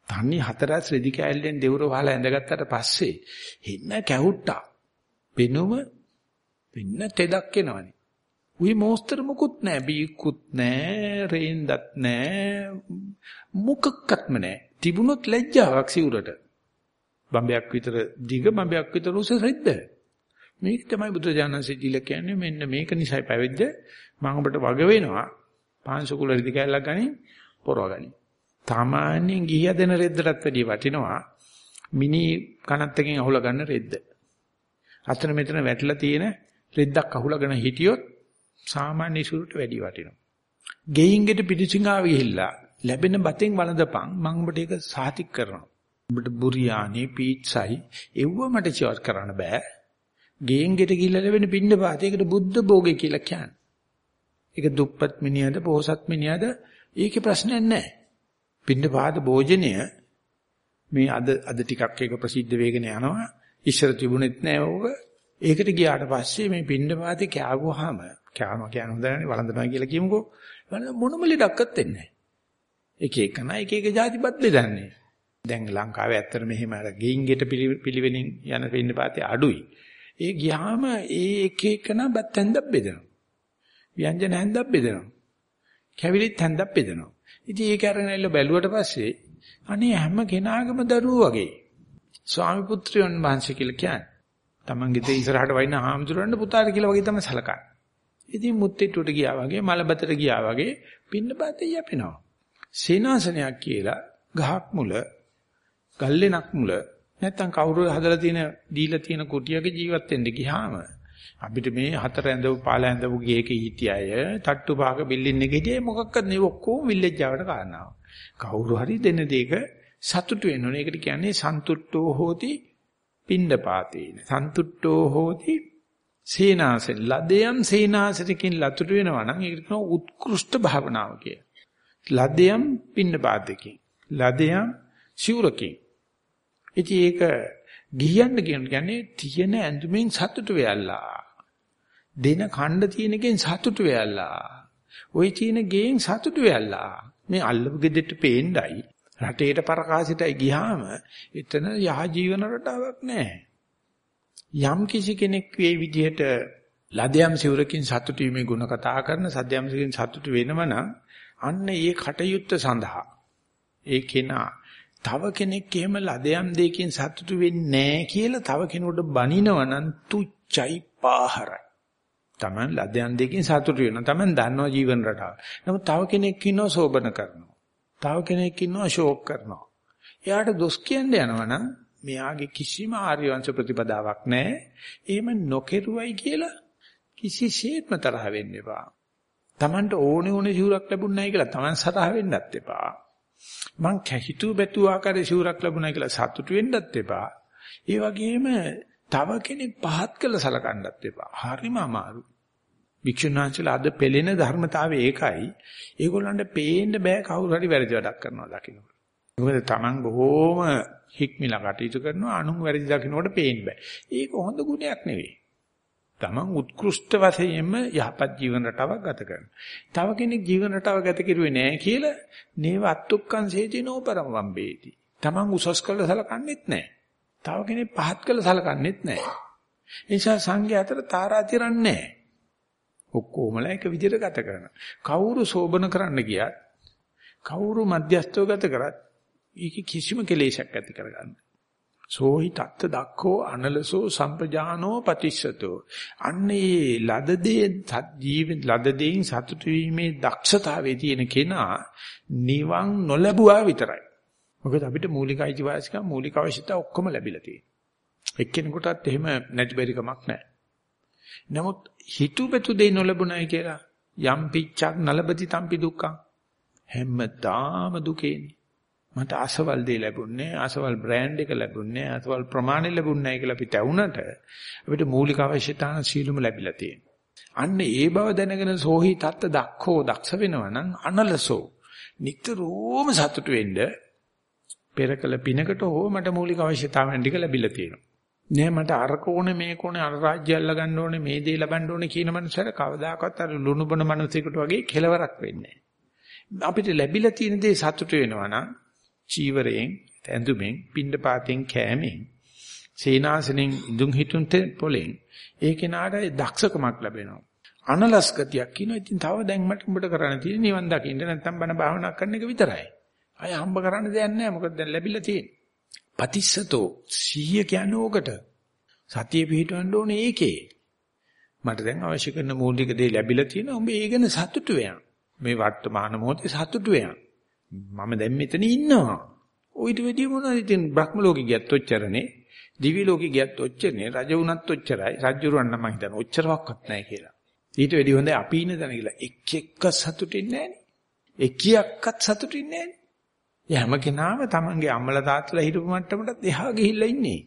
තන්නේ හතරස් රෙදි කෑල්ලෙන් දෙවුර වහලා ඇඳගත්තට පස්සේ හින්න කැහුට්ටා. පෙනුම වෙන්න තෙදක් එනවනේ. උයි මොස්තර මුකුත් නැහැ, බීකුත් නැහැ, රේන්දත් නැහැ, මුකක්කත්ම නැහැ. තිබුණොත් ලැජ්ජාවක් සිවුරට. බම්බයක් විතර දිග බම්බයක් විතර උස රෙද්ද. මේක තමයි බුදුජානන්සේ දීලා කියන්නේ මෙන්න මේක නිසයි පැවිද්ද මම ඔබට වග වෙනවා. පාංශු කුල රෙදි කෑල්ලක් ගනි පොරව ගනි. සාමාන්‍යයෙන් ගිහිය දෙන රෙද්දටත් වැඩිය වටිනවා මිනි කනත්තකින් අහුලා ගන්න රෙද්ද. අතන මෙතන වැටලා තියෙන රෙද්දක් අහුලාගෙන හිටියොත් සාමාන්‍ය ඉසුරට වැඩිය වටිනවා. ගෙයින් ගෙට පිටිසිඟාව ගිහිල්ලා ලැබෙන බතෙන් වළඳපන් මම ඔබට ඒක සාතික් කරනවා. ඔබට බුරියානි පීට්සයි එව්ව මට චාර්ජ් කරන්න බෑ. ගෙයින් ගෙට ගිහිල්ලා ලැබෙන පින්න පාතේකට බුද්ධ භෝගේ කියලා කියන්නේ. ඒක දුප්පත් මිනිහද පොහසත් මිනිහද ඒකේ ප්‍රශ්නයක් නැහැ. පින්නපාත භෝජනය මේ අද අද ටිකක් ඒක ප්‍රසිද්ධ වෙගෙන යනවා. ඉස්සර තිබුණෙත් නෑ ඕක. ඒකට ගියාට පස්සේ මේ පින්නපාතේ කෑවුවාම කෑම කියන හොඳ නැහැ වළඳනවා කියලා කියමුකෝ. මොනම ලෙඩක්වත් වෙන්නේ නැහැ. එක එකන එක එක જાතිපත් බෙදන්නේ. දැන් ලංකාවේ ඇත්තට මෙහෙම අර ගෙයින්ගෙට පිළිවෙලින් යන පින්නපාතේ අඩුයි. ඒ ගියාම ඒ එක එකන බත් හැන්දක් බෙදනවා. ව්‍යංජන හැන්දක් බෙදනවා. කැවිලිත් හැන්දක් බෙදනවා. ඉතින් ඒක අරගෙන ඇවිල්ලා බැලුවට පස්සේ අනේ හැම කෙනාගේම දරුවෝ වගේ ස්වාමි පුත්‍රයන් වහන්සේ කියලා කියන්නේ. Tamange තේ ඉස්සරහට වයින්න හාමුදුරන්ට පුතාට කියලා වගේ තමයි සලකන්නේ. ඉතින් මුත්තිට්ටුවට ගියා වගේ මලබතට ගියා වගේ පින්නපාතේ යපෙනවා. සේනාසනයක් කියලා ගහක් මුල ගල්ලෙනක් මුල නැත්තම් කවුරු හදලා තියෙන දීලා තියෙන කුටියක ජීවත් වෙන්න ගියාම අපිට මේ හතර ඇඳපු පාල ඇඳපු ගේක හිටිය අය තට්ටු පහක බිල්ඩින් එකේ හිටියේ මොකක්වත් නෙවෙයි ඔක්කොම විල්ලේජ් ආවට කාරණාව. කවුරු හරි දෙන දෙයක සතුටු වෙන්න ඕනේ. ඒකට කියන්නේ සන්තුට්ඨෝ හෝති පිණ්ඩපාතේන. සන්තුට්ඨෝ හෝති සීනාසෙන් ලදයන් සීනාසෙකින් ලතුරු වෙනවා නම් ඒකට කියනවා උත්කෘෂ්ඨ භාවනාව කිය. ලදයන් පිණ්ඩපාතකින්. ලදයන් සිවුරකින්. ඉතින් ඒක ගිහියන්න කියන්නේ තියෙන ඇඳුමින් සතුටු වෙයල්ලා. දෙන ඛණ්ඩ තියෙනකින් සතුටු වෙයල්ලා. ওই තියෙන ගේෙන් සතුටු වෙයල්ලා. මේ අල්ලපු ගෙදෙට්ට පේන්නයි රටේට පරකාසිතයි ගියාම එතන යහ ජීවන රටාවක් නැහැ. යම් කිසි කෙනෙක් මේ විදිහට ලදයම් සිවුරකින් සතුටු වීමේ ಗುಣ කතා කරන සද්‍යම් සිවුරකින් සතුටු වෙනවනම් අන්න ඒ කටයුත්ත සඳහා ඒ කෙනා තව කෙනෙක් එහෙම ලදයම් දෙකකින් සතුටු වෙන්නේ නැහැ කියලා තව කෙනෙකුට බනිනවනම් තුච්චයි පාහරයි. Taman ලදයන් දෙකකින් සතුටු වෙනවා. Taman දන්නවා ජීවන රටාව. නමුත් තව කෙනෙක් ඉන්නව සෝබන කරනවා. තව කෙනෙක් ඉන්නවා ෂෝක් කරනවා. එයාට දොස් කියන්න යනවනම් මෙයාගේ කිසිම ආර්ය වංශ ප්‍රතිපදාවක් නැහැ. එහෙම නොකෙරුවයි කියලා කිසිසේත්ම තරහ වෙන්න එපා. Tamanට ඕනේ ඕනේ සිවුරක් ලැබුණ නැහැ කියලා Taman සතරහ වෙන්නත් එපා. මං කැහිතු බැතු ආකාරයේ සිවුරක් ලැබුණා කියලා සතුටු වෙන්නත් එපා. ඒ වගේම තව කෙනෙක් පහත් කළ සලකන්නත් එපා. හරිම අමාරු. වික්ෂුණාංශලා අද පෙළෙන ධර්මතාවය ඒකයි. ඒගොල්ලන්ට පේන්න බෑ කවුරු හරි වැරදි වැඩක් කරනවා දකින්නකොට. මොකද Taman බොහෝම හික්මිලා කටයුතු කරනවා අනුන් වැරදි දකින්නකොට පේන්න බෑ. ඒක හොඳ ගුණයක් නෙවෙයි. තමන් උත්කෘෂ්ඨ වශයෙන්ම යහපත් ජීවන රටාවක් ගත කරනවා. තව කෙනෙක් ජීවන රටාව ගත කරුවේ නැහැ කියලා නේව අත්ුක්කං සේචිනෝ පරමම්බේති. තමන් උසස් කළ සලකන්නේත් නැහැ. තව කෙනෙක් පහත් කළ සලකන්නේත් නැහැ. ඒ නිසා සංඝය අතර තාරාතිරන්නේ නැහැ. ඔක්කොමලා එක විදිහට ගත කරනවා. කවුරු සෝබන කරන්න ගියත් කවුරු මධ්‍යස්ථව ගත කරත් ඒක කිසිම කෙලෙසක් ඇති කරගන්න. සෝහි තත්ත දක්ඛෝ අනලසෝ සම්පජානෝ පතිස්සතෝ. අන්නේ ලදදේ ජීව ලදදේන් සතුටු වීමේ දක්ෂතාවයේ තියෙන කෙනා නිවන් නොලැබුවා විතරයි. මොකද අපිට මූලික අයිතිවාසිකම් මූලික අවශ්‍යතා ඔක්කොම ලැබිලා තියෙනවා. එක්කෙනෙකුටත් එහෙම නැති බැරි කමක් නැහැ. නමුත් හිතුවපෙතු දෙයි නොලැබුණයි කියලා යම් පිච්චක් නලබති තම්පි දුක්ඛං. හැමදාම දුකේනේ. මට අසවල් දේ ලැබුණේ අසවල් බ්‍රෑන්ඩ් එක ලැබුණේ අසවල් ප්‍රමාණය ලැබුණේ නැහැ කියලා අපි තැවුනට අපිට මූලික අවශ්‍යතාන සීලුම ලැබිලා තියෙනවා. අන්න ඒ බව දැනගෙන සෝහි තත්ත දක්ඛෝ දක්ෂ වෙනවා නම් අනලසෝ නිතරම සතුටු වෙන්න පෙරකල පිනකට හෝ මට මූලික අවශ්‍යතාවන් ටික ලැබිලා තියෙනවා. නෑ මට අරක ඕනේ මේක ඕනේ අර රාජ්‍ය අල්ල ගන්න ඕනේ මේ දේ ලබන්න ඕනේ කියන මනුස්සයර කවදාකවත් අර ලුණු බොන මනුස්සයෙකුට වගේ කෙලවරක් වෙන්නේ අපිට ලැබිලා තියෙන දේ සතුට වෙනවා නම් චීවරයෙන් ඇඳුමෙන් පින්ඩපාතෙන් කෑමෙන් සේනාසනෙන් ඉදුම් හිටුන් පොලෙන් ඒ කෙනාට දක්ෂකමක් ලැබෙනවා. අනලස් ගතියක් කියනවා. ඉතින් තව දැන් මට උඹට කරන්න තියෙන්නේ නිවන් දකින්න නැත්නම් බණ භාවනා කරන එක විතරයි. අය හම්බ කරන්න දෙයක් නැහැ. මොකද දැන් ලැබිලා තියෙන්නේ? පතිස්සතෝ සිහිය කියන්නේ ඕකට. සතිය පිහිටවන්න ඕනේ ඒකේ. මට දැන් අවශ්‍ය කරන මූලික දේ ලැබිලා තියෙනවා. උඹ ඒ ගැන සතුටු වෙනවා මේ වර්තමාන මොහොතේ සතුටු වෙනවා මම දැන් මෙතන ඉන්නවා. ඔයිට වෙඩි මොනවද ඉතින් බ්‍රහ්ම ලෝකෙ ගියත් ඔච්චරනේ. දිවි ලෝකෙ ගියත් ඔච්චරනේ. රජ වුණත් ඔච්චරයි. රජුරවන්න මම හිතන්නේ ඔච්චරවත් නැහැ කියලා. ඊට වෙඩි හොඳයි අපි ඉන්න තැන කියලා එක් එක්ක සතුටින් නැහනේ. එකියක්වත් සතුටින් නැහනේ. හැම කෙනාම තමන්ගේ අම්මලා තාත්තලා හිටපු මට්ටමටත් එහා ගිහිල්ලා ඉන්නේ.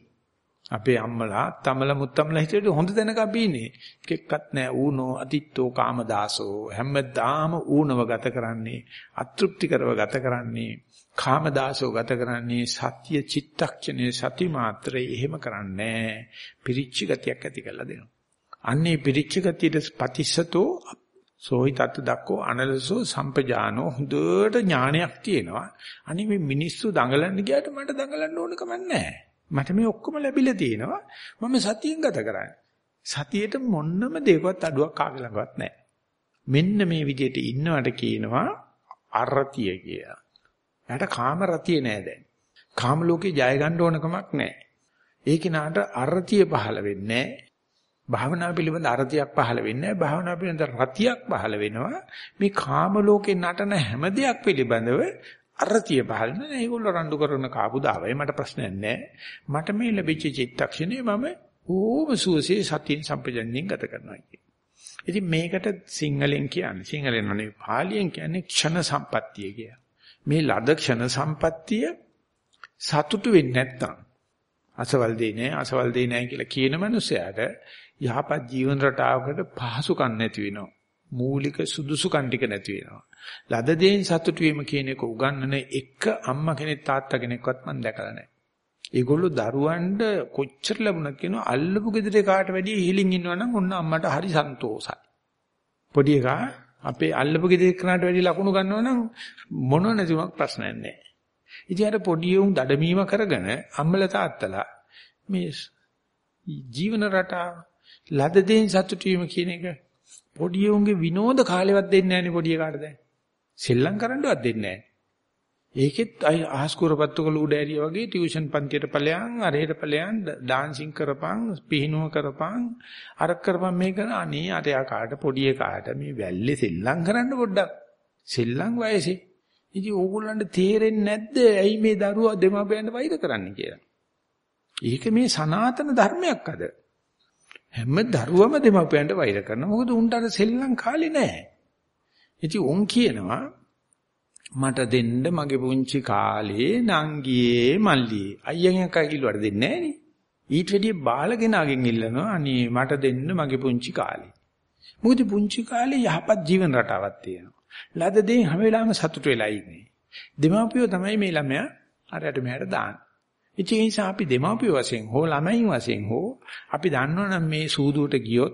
අපේ අම්මලා තමල මුත්තම්ලා හිටියට හොඳ තැනක අපි ඉන්නේ. කෙක්කත් නැහැ ඌනෝ අතිත්තෝ කාමදාසෝ හැමදාම ඌනව ගත කරන්නේ අතෘප්ති කරව ගත කරන්නේ කාමදාසෝ ගත කරන්නේ සත්‍ය චිත්තක්ෂණේ සති මාත්‍රේ එහෙම කරන්නේ පිරිච්ච ගතියක් ඇති කරලා දෙනවා. අන්නේ පිරිච්ච ගතියට පතිස්සතෝ සෝයි තත් දක්කෝ අනලසෝ සම්පජානෝ හොඳට ඥානයක් තියෙනවා. අනිත් මේ මිනිස්සු දඟලන්න ගියාට මට දඟලන්න ඕන කමක් නැහැ. මට මේ ඔක්කොම ලැබිලා තියෙනවා. මම සතියෙන් ගත කරන්නේ. සතියේට මොන්නම දෙයක්වත් අඩුවක් කාගේ ළඟවත් නැහැ. මෙන්න මේ විදිහට ඉන්නවට කියනවා අරතිය කියලා. එයාට කාම රතිය නෑ දැන්. කාම ලෝකේ ජය ගන්න ඕන කමක් නෑ. ඒ කිනාට අරතිය පහළ වෙන්නේ නෑ. භාවනා පිළිබඳ අරතියක් පහළ වෙන්නේ නෑ. භාවනා පිළිබඳ රතියක් පහළ වෙනවා. මේ කාම ලෝකේ නටන හැම දෙයක් පිළිබඳව අරතිය පහළ නෑ. ඒගොල්ලෝ රණ්ඩු කරන කාපු දාවයි මට ප්‍රශ්නයක් නෑ. මට මේ ලැබිච්ච චිත්තක්ෂණේ මම ඕම සුවසේ සතියෙන් සම්පජන්යෙන් ගත කරනවා කියන්නේ. ඉතින් මේකට සිංහලෙන් කියන්නේ සිංහලෙන් නෙවෙයි පාලියෙන් කියන්නේ ක්ෂණ සම්පත්තිය කිය. මේ ලද ක්ෂණ සම්පත්තිය සතුටු වෙන්නේ නැත්තම් අසවල් දෙේ නෑ අසවල් දෙේ නෑ කියලා කියන මනුස්සයාට යහපත් ජීවන රටාවකට පහසුකම් නැති වෙනවා. මූලික සුදුසුකම් ටික නැති වෙනවා. ලද දෙයින් සතුටු වීම කියන එක උගන්වන එක අම්මා කෙනෙක් තාත්තා කෙනෙක්වත් මම දැකලා නැහැ. ඒගොල්ලෝ දරුවන්ට කොච්චර ලැබුණත් කියනවා අල්ලපු ගෙදරේ කාට වැඩිය ඉහිලින් ඉන්නවනම් ඔන්න අම්මට හරි සන්තෝසයි. පොඩි එකා අපේ අල්ලපු ගෙදරේ කනට වැඩිය ලකුණු ගන්නවනම් මොන නැතිවක් ප්‍රශ්නයක් නැහැ. ඉතින් අර පොඩි උන් දඩමීම කරගෙන අම්මල තාත්තලා මේ ජීවන රටාව ලද දෙයින් සතුටු වීම කියන එක පොඩි උන්ගේ විනෝද කාලෙවත් දෙන්නේ නැහැ නේ පොඩි එකාට දැන්. සෙල්ලම් කරන්නවත් දෙන්නේ නැහැ. ඒකෙත් අහස් කුරපත්තු කළ උඩ ඇරිය වගේ ටියුෂන් පන්තියට ඵලයන් අරහෙට ඵලයන් ඩාන්සින් කරපන් පිහිනුව කරපන් අර කරපන් මේ කරන අනේ අරයා කාට පොඩි එකාට මේ වැල්ලේ සෙල්ලම් කරන්න පොඩ්ඩක්. සෙල්ලම් වයසේ. ඉතින් ඕගොල්ලන්ට තේරෙන්නේ නැද්ද? ඇයි මේ දරුවා දෙමාපියන්ට වෛර කරන්නේ කියලා? ඒක මේ සනාතන ධර්මයක් අද. හැම දරුවම දෙමාපියන්ට වෛර කරනවා මොකද උන්ට අර සෙල්ලම් කාලේ නැහැ ඉතින් උන් කියනවා මට දෙන්න මගේ පුංචි කාලේ නංගියේ මල්ලියේ අයියගෙන් එකයි කිල්ලුවට දෙන්නේ නැහැ ඊට වැඩිය බාලගෙනාගෙන් ඉල්ලනවා අනේ මට දෙන්න මගේ පුංචි කාලේ. මොකද පුංචි කාලේ යහපත් ජීවන රටාවක් තියෙනවා. ලද දෙයින් හැම වෙලාවෙම සතුට වෙලා ඉන්නේ. දෙමාපියෝ තමයි මේ ළමයා අරයට මෙහාට දාන්නේ. ඒ නිසා අපි දෙමාපියෝ වශයෙන් හෝ ළමයින් වශයෙන් හෝ අපි දන්නවනම් මේ සූදුවට ගියොත්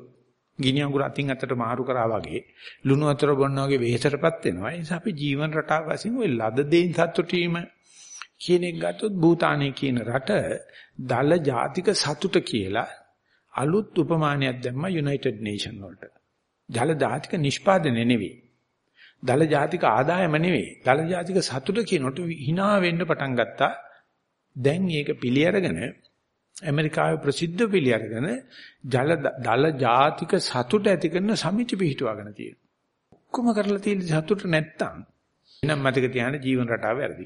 ගිනි අඟුර අතින් අතට මාරු කරා වගේ ලුණු වතුර බොන්න වගේ වෙහෙසටපත් වෙනවා. ඒ නිසා අපි ජීවන රටාව වශයෙන් ওই ලද දෙයින් සතුටු වීම කියන එක ගත්තොත් භූතානයේ කියන රට දල ජාතික සතුට කියලා අලුත් උපමානයක් දැම්ම යුනයිටඩ් නේෂන් වලට. දල ජාතික නිෂ්පාදනය නෙවෙයි. දල ජාතික ආදායම නෙවෙයි. දල ජාතික සතුට කියනකොට hina වෙන්න පටන් ගත්තා. දැන් මේක පිළි අරගෙන ඇමරිකාවේ ප්‍රසිද්ධ පිළි අරගෙන ජල දල ජාතික සතුට ඇති කරන සමිති පිහිටුවාගෙන තියෙනවා. ඔක්කොම කරලා තියෙන සතුට නැත්තම් එනම් මතක තියාගන්න ජීවන රටාව වැරදි.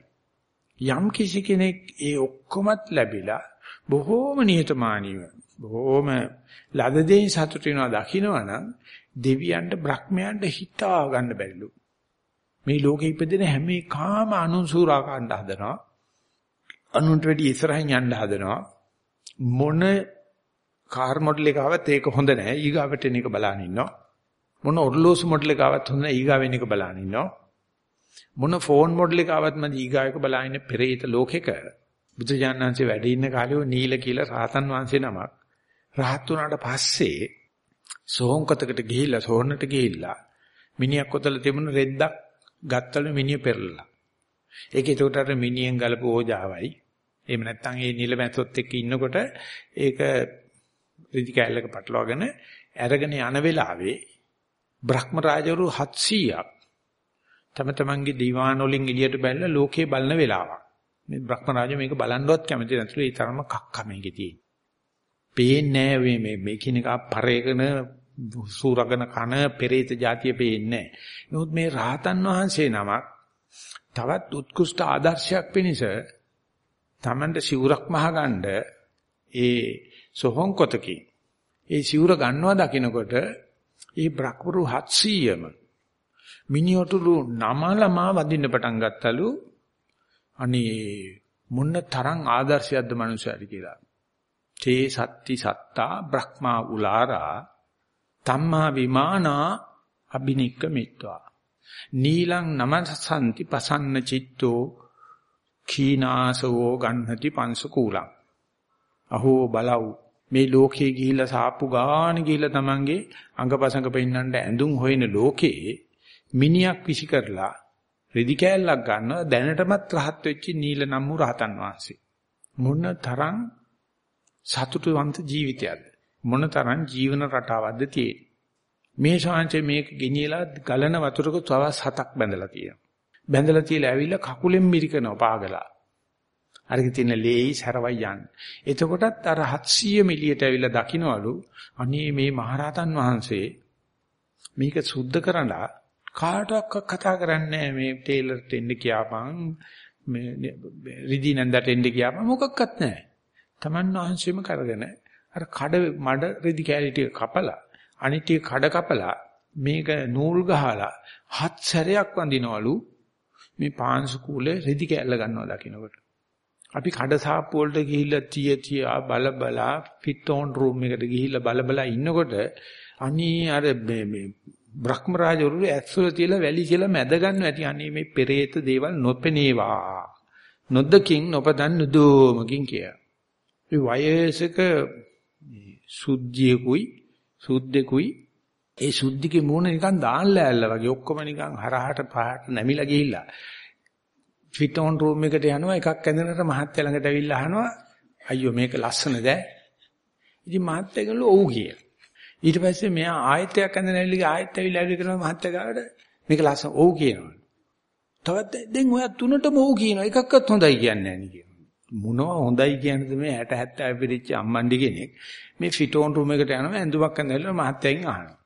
යම් කිසි කෙනෙක් ඒ ඔක්කොමත් ලැබිලා බොහෝම නිහතමානීව බොහෝම ලද දෙයින් සතුට වෙනවා දකින්නවනම් දෙවියන්ට බ්‍රහ්මයන්ට හිතා ගන්න බැරිලු. මේ ලෝකෙ ඉපදෙන හැම කාම අනුසූරා කණ්ඩ හදනවා. අනුන්ට වැඩි ඉස්සරහින් යන්න හදනවා. මොන කාර් මොඩල් එක ආවත් ඒක හොඳ නැහැ. ඊගාවට එන එක බලන්න ඉන්නවා. මොන ඔර්ලෝසු මොඩල් එක ආවත් හොඳ නැහැ. ඊගාවෙන එක බලන්න ඉන්නවා. මොන ෆෝන් මොඩල් එක ආවත් මම ඊගායක බලන්න ඉන්නේ පෙරේත ලෝකෙක. බුදුජානනාංශේ වැඩ ඉන්න කාලේ නීල කියලා රහතන් වහන්සේ නමක් රහත් වුණාට පස්සේ සෝංකතකට ගිහිල්ලා සෝන්නට ගිහිල්ලා මිනිහක් කොතල තිබුණ රෙද්දක් ගත්තලු මිනිහ පෙරලලා. ඒක ඒකට අර මිනිහෙන් ගලපු ඕජාවයි එහෙම නැත්නම් ඒ නිලමැස්සොත් එක්ක ඉන්නකොට ඒක රිදි කැලලක පටලවාගෙන අරගෙන යන වෙලාවේ බ්‍රහ්ම රාජවරු 700ක් තම තමන්ගේ දිවාන වලින් එළියට බැලලා ලෝකේ බලන වෙලාවක්. මේ බ්‍රහ්ම රාජ මේක බලන්නවත් කැමති නැතුළු ඒ තරම කක්ක මේකේ තියෙන. පේන්නේ නැහැ මේ මේ කිනක පරේකන සූරගන කන පෙරේත જાතිය පේන්නේ නැහැ. නමුත් මේ රාතන් වහන්සේ නමක් තවත් උත්කෘෂ්ඨ ආදර්ශයක් පිණිස Tamanට සිවුරක් මහගන්න ඒ සොහොන් කොටකින් ඒ සිවුර ගන්නවා දකින්නකොට ඒ බ්‍රහ්මරු 700ම මිනිඔටුළු නමලමා වදින්න පටන් ගත්තලු අනේ මොන්න තරම් ආදර්ශයක්ද මනුස්සයාට කියලා. තේ සත්‍ති සත්තා බ්‍රහ්මා උලාරා තම්මා විමානා අබිනික්ක මිත්වා. නීලං නමසන්ති පසන්න චිත්තෝ කීනාසවෝ ගන්නති පංස කූලං අහෝ බලව් මේ ලෝකේ ගිහිල්ලා සාප්පු ගාන ගිහිල්ලා තමන්ගේ අංගපසංග පෙන්නන්න ඇඳුම් හොයන ලෝකේ මිනියක් විසි කරලා රෙදි කෑල්ලක් ගන්නවා දැනටමත් රහත් වෙච්ච නීල නම් වූ රහතන් වහන්සේ. මොන තරම් සතුටුවන්ත ජීවිතයක්ද මොන තරම් ජීවන රටාවක්ද තියෙන්නේ. මේ ශාංශේ මේක ගෙනියලා ගලන වතුරක තවස් හතක් බැඳලා තියෙනවා. බැඳලා තියලා ඇවිල්ලා කකුලෙන් මිරිකනවා පාගලා. අරගෙන තියෙන ලේයි සරවයි යන්නේ. එතකොටත් අර 700 මිලියට ඇවිල්ලා දකින්නවලු අනේ මේ මහරහතන් වහන්සේ මේක සුද්ධ කරලා කාටවත් කතා කරන්නේ මේ ටේලර්ට එන්න කියාපන් මේ රිදි නන්දට එන්න කියාපන් මොකක්වත් නැහැ. Taman වහන්සේම කරගෙන අර කඩ මඩ රිදි කැලි ටික කපලා අනිත් ටික කඩ කපලා මේක නූල් ගහලා හත් සැරයක් වඳිනවලු මේ පාංශු කූලේ රිදි කැල්ල ගන්නවා දකින්නකොට. අපි කඩසාප්පු වලට ගිහිල්ලා තිය තියා බල බලා ෆිට් ඔන් රූම් එකට ගිහිල්ලා බල බලා ඉන්නකොට අනී අර මේ මේ බ්‍රහ්ම රාජවරු ඇස්වල තියලා වැලි කියලා මැද ගන්න ඇති අනේ මේ පෙරේත දේවල් නොපෙනේවා නොදකින් නොපදන් නුදෝමකින් කිය. මේ වයසක සුද්ධියකුයි සුද්ධෙකුයි ඒ සුද්ධිකේ මූණ නිකන් දාන්න ඇල්ල වගේ ඔක්කොම නිකන් හරහට පහට නැමිලා ගිහිල්ලා ෆිට ඔන් රූම් එකට යනවා එකක් ඇඳනට මහත්තයා ළඟට ඇවිල්ලා අහනවා අයියෝ මේක ලස්සනද? ඉතින් මහත්තයා කියනවා ඔව් කියලා. ඊට පස්සේ මෙයා ආයතයක් ඇඳගෙන ඇවිල්ලා ආයත ඇවිල්ලා ඇවිල්ලා කරනවා මහත්තයා ගාවට මේක ලස්සන ඔව් කියනවා. තවත් දැන් ඔයා තුනටම ඔව් කියනවා එකක්වත් හොඳයි කියන්නේ නැහැ නේ මොනවා හොඳයි කියනද මේ 60 70 පිරිච්ච අම්මන්ඩි කෙනෙක් මේ ෆිට ඔන් රූම් එකට යනවා ඇඳුමක් ඇඳලා මහත්තයාගෙන් අහනවා.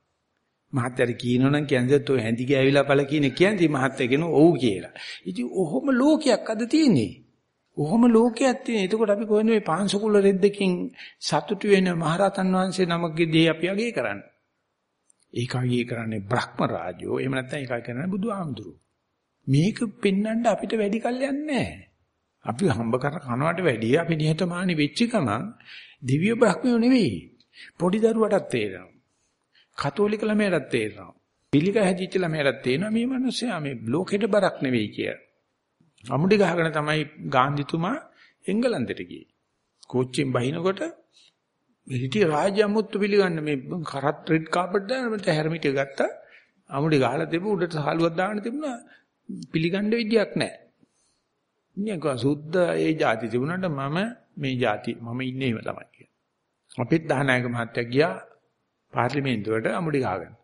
මහත්තයාට කියනවනම් කියන්නේත් ඔය හැඳි ගෑවිලා පළ කියන කියන්නේ මහත්තයා කියන ඔව් කියලා. ඉතින් ඔහොම ලෝකයක් අද තියෙන්නේ. ඔහොම ලෝකයක් තියෙන. එතකොට අපි කොහෙන්ද මේ පාංශකුල රෙද්දකින් සතුටු වෙන මහරහතන් වහන්සේ නමකගේ දේ අපි අගේ කරන්නේ. ඒක අගේ කරන්නේ බ්‍රහ්ම රාජෝ. එහෙම නැත්නම් ඒක කරන්නේ බුදුහාමුදුරුවෝ. මේක පෙන්වන්න අපිට වැඩි කල්යක් නැහැ. අපි හම්බ කර කනවට වැඩිය අපි නිහතමානී වෙච්ච ගමන් දිව්‍ය බ්‍රහ්මයෝ නෙවෙයි. පොඩි දරුවටත් තේරෙනවා. කතෝලික ළමයටත් තේරෙනවා. පිළික හැදිච්ච ළමයටත් තේරෙනවා මේ මිනිස්සයා මේ ලෝකෙට බරක් නෙවෙයි කියලා. අමුඩි ගහගෙන තමයි ගාන්ධිතුමා එංගලන්තෙට ගියේ. කෝච්චියෙන් බහිනකොට හිටිය රාජ්‍ය අමුත්තු පිළිගන්න මේ කරත් රෙඩ් කාපට් දාන මත හැරමිටිය ගත්තා. අමුඩි ගහලා තිබු උඩට සාලුවක් දාන්න තිබුණා. පිළිගන්න විදියක් නැහැ. නියක සුද්ධ ඒ જાති තිබුණාට මම මේ જાති මම ඉන්නේ එහෙම තමයි කියලා. අපිත් දහනායක මහත්තයා ගියා පාර්ලිමේන්තුවට අමුඩි ගහගෙන.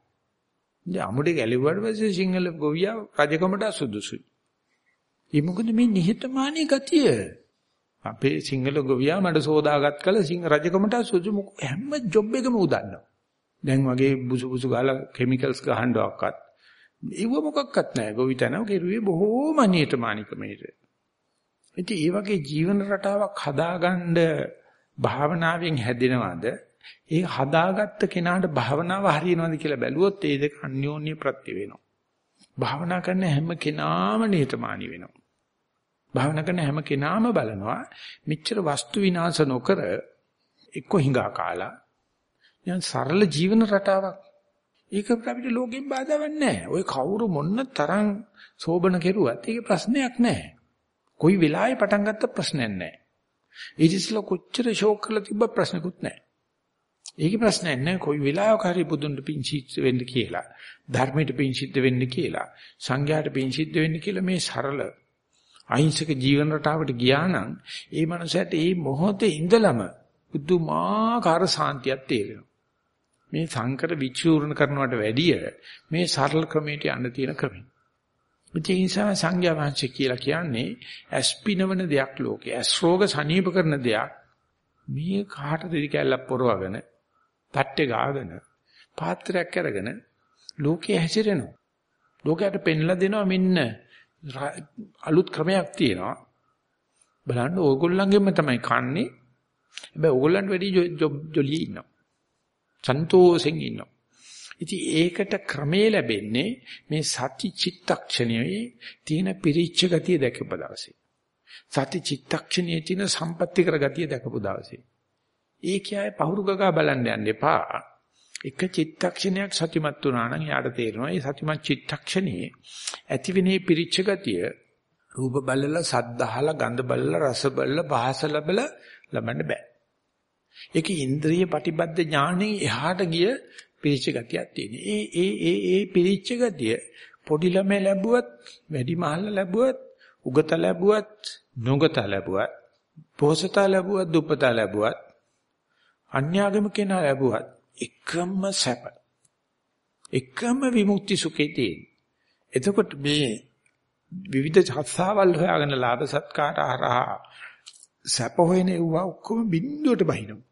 ඉතින් අමුඩි ගැලෙව්වට පස්සේ සිංහල ගොවියා රජකමට සුදුසුයි. ඒ මොකද මේ නිහතමානී ගතිය. අපේ සිංහල ගොවියා මඩ සෝදාගත් කල සිංහ රජකමට සුදුසු හැම ජොබ් එකම උදන්නවා. දැන් වගේ බුසු බුසු ගාලා කිමිකල්ස් ගහන්නවක්වත්. ඒව මොකක්වත් නැහැ. ගොවිතැනව කෙරුවේ බොහෝම නිහතමානීකමේට. ඉතින් ඒ වගේ ජීවන රටාවක් හදාගන්න භාවනාවෙන් හැදෙනවද ඒ හදාගත්ත කෙනාට භාවනාව හරියනවද කියලා බැලුවොත් ඒ දෙක අන්‍යෝන්‍ය ප්‍රත්‍ය වෙනවා. භාවනා කරන හැම කෙනාම නිහතමානී වෙනවා. භාවනා කරන හැම කෙනාම බලනවා මෙච්චර වස්තු විනාශ නොකර එක්ක හිඟා කාලා යන් සරල ජීවන රටාවක් ඒක අපිට ලෝකෙන් බාධාවක් නැහැ. ඔය කවුරු මොන්න තරම් සෝබන කෙරුවත් ඒක ප්‍රශ්නයක් නැහැ. කොයි වෙලාවෙ පටන් ගත්ත ප්‍රශ්නයක් නැහැ. ඊටිස්ලා කොච්චර ෂෝක් කරලා තිබ්බ ප්‍රශ්නකුත් නැහැ. ඒකේ ප්‍රශ්නයක් නෑ කොයි වෙලාවක හරි බුදුන්ට පිං සිද්ධ වෙන්න කියලා ධර්මයට පිං සිද්ධ වෙන්න කියලා සංඝයාට පිං සිද්ධ වෙන්න කියලා මේ සරල අහිංසක ජීවන රටාවට ගියා නම් ඒ මනුස්සයාට මේ මොහොතේ ඉඳලම බුදුමාකාර සාන්තියක් තේරෙනවා මේ සංකර විචූර්ණ කරනවට වැඩිය මේ සරල ක්‍රමයට යන්න තියෙන ක්‍රමය ඒ නිසා සංඝයා වහන්සේ කියලා කියන්නේ ඇස්පිනවන දෙයක් ලෝකේ ඇස් රෝග සනීප කරන දෙයක් මේ කාටද ඉරි කැල්ලක් පොරවගෙන තට්ටේ ගාගෙන පාත්‍රයක් අරගෙන ලෝකේ හැසිරෙනවා. ලෝකයට පෙන්ලා දෙනවා මෙන්න අලුත් ක්‍රමයක් තියෙනවා. බලන්න ඕගොල්ලන්ගෙම තමයි කන්නේ. හැබැයි ඕගොල්ලන්ට වැඩි ජොලියේ ඉන්නවා. සන්තෝෂෙන් ඉන්නවා. ඉතින් ඒකට ක්‍රමේ ලැබෙන්නේ මේ සති චිත්තක්ෂණයේ තියෙන පිරිච්ච ගතිය දැකපු දවසේ. සති චිත්තක්ෂණයේ තියෙන සම්පත්‍ති කර ගතිය දැකපු දවසේ. ඒ කියයි පහුරු ගගා බලන්න යන්න එපා. එක චිත්තක්ෂණයක් සතිමත් වුණා නම් යාට තේරෙනවා මේ සතිමත් චිත්තක්ෂණයේ ඇතිවිනේ පිරිච්ච ගතිය රූප බලලා සද්ද අහලා ගඳ බලලා රස බලලා පහස ලැබලා ලබන්න බෑ. ඒක ඉන්ද්‍රිය ප්‍රතිබද්ධ ඥාණයෙන් එහාට ගිය පිරිච්ච ගතියක් තියෙන. ඒ ඒ ඒ ඒ පිරිච්ච ගතිය පොඩි ළමයි ලැබුවත්, වැඩි මහල්ල ලැබුවත්, උගත ලැබුවත්, නුගත ලැබුවත්, පොහසතා ලැබුවත්, දුප්පතා ලැබුවත්, අන්‍යාගම කෙනා ලැබුවත් එකම සැප. එකම විමුක්ති සුඛේ තියෙන. එතකොට මේ විවිධ ඡස්සාවල් හොයාගෙන ලාභ සත්කාර හරහා සැප හොයන ඒවා ඔක්කොම බින්දුවට බහිනවා.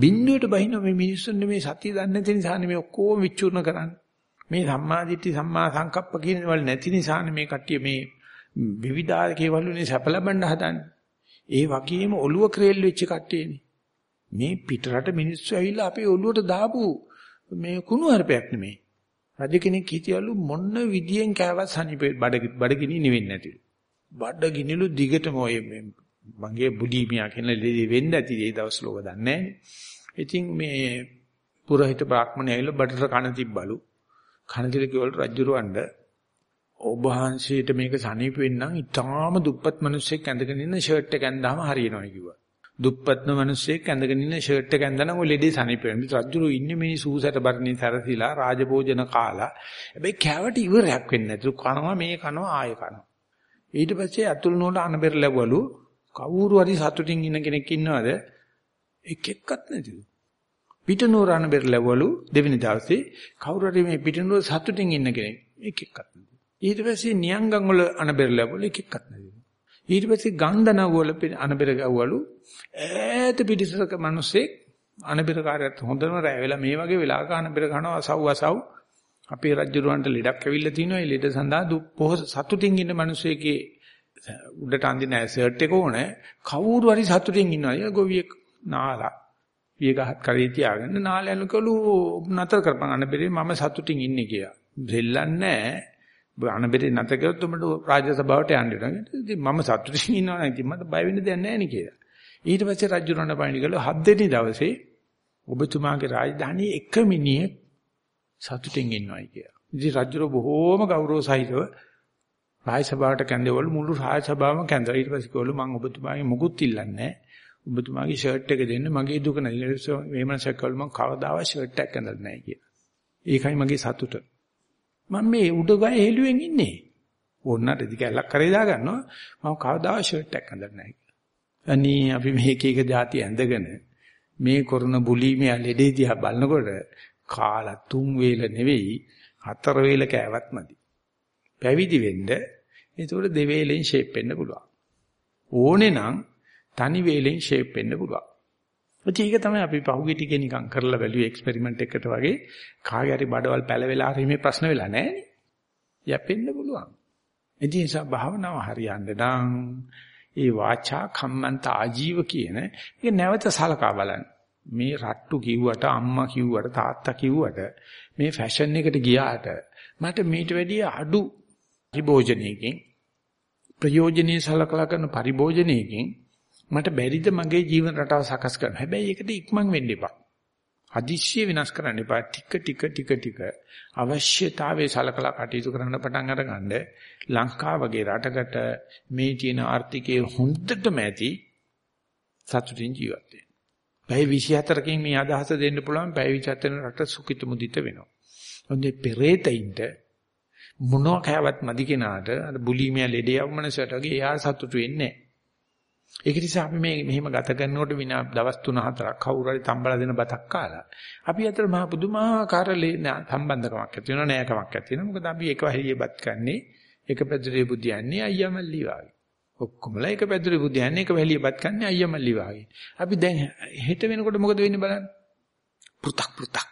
බින්දුවට බහින මේ මිනිස්සුන් මේ සතිය දන්නේ නැති නිසානේ මේ ඔක්කොම විචූර්ණ කරන්නේ. මේ සම්මාදිට්ඨි සම්මා සංකප්ප කියන වල නැති නිසානේ මේ කට්ටිය මේ විවිධාකේ වලුනේ සැප ලබන්න හදන්නේ. ඒ වගේම ඔළුව ක්‍රේල් වෙච්ච කට්ටියනේ. මේ පිටරට මිනිස්සු ඇවිල්ලා අපේ ඔළුවට දාපු මේ කුණු හරපයක් නෙමෙයි. රජ කෙනෙක් හිටියලු මොන්න විදියෙන් කෑවත් සනීප බඩ බඩගිනි නිවෙන්නේ නැතිලු. බඩගිනිලු දිගටම ඔය මගේ බුලිමියා කියන ලෙඩේ වෙන්න ඇති ඒ දවස්වල ඔබ දන්නේ ඉතින් මේ පුරහිත බ්‍රාහ්මණය ඇවිල්ලා බඩට කන තිබ්බලු. කන තිල කිව්වලු රජුරවණ්ඩ ඔබ වහන්සේට මේක සනීප වෙන්නම් ඊටාම දුප්පත් මිනිස්සෙක් ඇඳගෙන ඉන්න ෂර්ට් එක ඇඳාම හරියනවා කිව්වා. දුප්පත්ම මිනිස්සෙක් ඇඳගෙන ඉන්න ෂර්ට් එක ඇඳනම ඔය ලෙඩේ සනීප වෙනවා. රජුරු ඉන්නේ මේ සූසට බරණී සැරසිලා රාජභෝජන කාලා. හැබැයි කෑවට ඉවරයක් වෙන්නේ නැතුළු කනවා මේ කනවා ආයෙ කනවා. ඊට පස්සේ අතුල් නෝට අනබෙර ලැබවලු කවුරු හරි සතුටින් ඉන්න කෙනෙක් ඉන්නවද? එක් එක්කත් නැතිලු. පිටනෝර අනබෙර ලැබවලු දෙවෙනි දවසේ කවුරු හරි මේ පිටනෝර සතුටින් ඉන්න කෙනෙක් එක් එක්කත් නැතිලු. ඊට පස්සේ නියංගම් වල අනබෙර ලැබවලු එක් එක්කත් නැතිලු. ඊට පස්සේ ගන්ධනව වල අනබෙර ගවවලු ඈත පිටිසක මිනිස්සෙක් අනබෙර කාර්යයත් හොඳම රැ වෙලා මේ වගේ වෙලාවක අනබෙර කනවා අසව් අසව් අපේ රජුරවන්ට ලෙඩක් ඇවිල්ලා තිනවා ඒ ලෙඩ සඳහා දුප්පොහ සතුටින් ඉන්න මිනිස්සෙකේ උඩට අඳින ෂර්ට් එක ඕනේ කවුරු හරි සතුටින් ඉන්නවා. ඒ ගොවියෙක් නාලා. පිය ගහත් කරේ තියාගෙන නාලයන් කළු නතර කරපන් අනබෙරේ මම සතුටින් ඉන්නේ කියලා. දෙල්ලන්නේ අනබෙරේ නැත කරොත් උඹට රාජ්‍ය සභාවට යන්න වෙනවා. ඉතින් මම සතුටින් ඉන්නවා නම් ඉතින් මට බය වෙන්න දෙයක් නැහැ නේ කියලා. ඊට පස්සේ රජුරණ පයින් ගිහලා හත් දෙනි දවසේ ඔබතුමාගේ රාජධානියේ එක මිනිහෙක් සතුටින් ඉන්නවයි කියලා. ඉතින් රජුර බොහෝම ගෞරව සහිතව රාජ සභාවට කැඳවල මුළු රාජ සභාවම කැඳලා ඊට පස්සේ කිව්වලු මම ඔබතුමාගේ මුකුත් ඉල්ලන්නේ නැහැ. ඔබතුමාගේ ෂර්ට් එක දෙන්න මගේ දුක නැති. මේ මනසක් කවල මම කවදාවත් ෂර්ට් එකක් ඇඳලා නැහැ කියලා. ඒකයි මගේ සතුට. මම මේ උඩ ගය හෙළුවෙන් ඉන්නේ. ඕන්නට ඉදි කැලක් කරේ දා ගන්නවා. මම කවදාවත් ෂර්ට් එකක් ඇඳලා නැහැ කියලා. අනී අපි මේක එක જાති ඇඳගෙන මේ කරන බුලීමේ ලෙඩේ දිහා බලනකොට කාලා තුන් වේල නෙවෙයි හතර වේල කෑවත් මදි. පැවිදි වෙන්න ඒතකොට දෙවේලෙන් ෂේප් වෙන්න පුළුවන්. ඕනේ නම් තනි වේලෙන් ෂේප් වෙන්න පුළුවන්. ඒක තමයි අපි පහුගිය ටිකේ නිකන් කරලා බැලුවේ එක්ස්පෙරිමන්ට් එකකට වගේ කාගේ හරි බඩවල් පැලවෙලා හරි මේ ප්‍රශ්න වෙලා නැහැනේ. යැපෙන්න පුළුවන්. ඒ නිසා භාවනාව හරියන්න නම් ඒ වාචා කම්මන්ත ආජීව කියන ඒක නැවත සලකා බලන්න. මේ රට්ටු කිව්වට අම්මා කිව්වට තාත්තා කිව්වට මේ ෆැෂන් එකට ගියාට මට මීට වැඩිය අඩු පරිභෝජනයකින් ප්‍රයෝජනීය සලකලා කරන පරිභෝජනයකින් මට බැරිද මගේ ජීවන රටාව සකස් කරන්න. හැබැයි ඒකට ඉක්මන් වෙන්න එපා. හදිස්සිය විනාශ කරන්න එපා. ටික ටික ටික ටික අවශ්‍යතාවයේ සලකලා කටයුතු කරන්න පටන් අරගන්න ලංකාව වගේ රටකට මේ තියෙන ආර්ථිකයේ හොඳටම ඇති සතුටින් ජීවත් වෙන්න. පැය 24කින් මේ අදහස දෙන්න පුළුවන් පැය 24 රට සුඛිත මුදිත වෙනවා. හොඳේ පෙරේතයින්ට මොනවා කෑවත් මදි කෙනාට අර බුලීමියා ලෙඩේ යවමනසට වගේ එයා සතුටු වෙන්නේ නැහැ. ඒක නිසා අපි මේ මෙහෙම ගත කරනකොට විනා දවස් 3-4ක් කවුරු හරි තම්බලා දෙන බතක් කාලා අපි අතර මහ පුදුමාකාර සම්බන්ධකමක් ඇති වෙනවා නෑකමක් ඇති වෙනවා. මොකද අපි එක හැලියේ බත් කන්නේ එක පැදුරේ බුදියන්නේ අයියා මල්ලි වාගේ. ඔක්කොමලා එක පැදුරේ බුදියන්නේ එක හැලියේ බත් කන්නේ අයියා මල්ලි වාගේ. අපි දැන් හෙට වෙනකොට මොකද වෙන්නේ බලන්න. පෘ탁 පෘ탁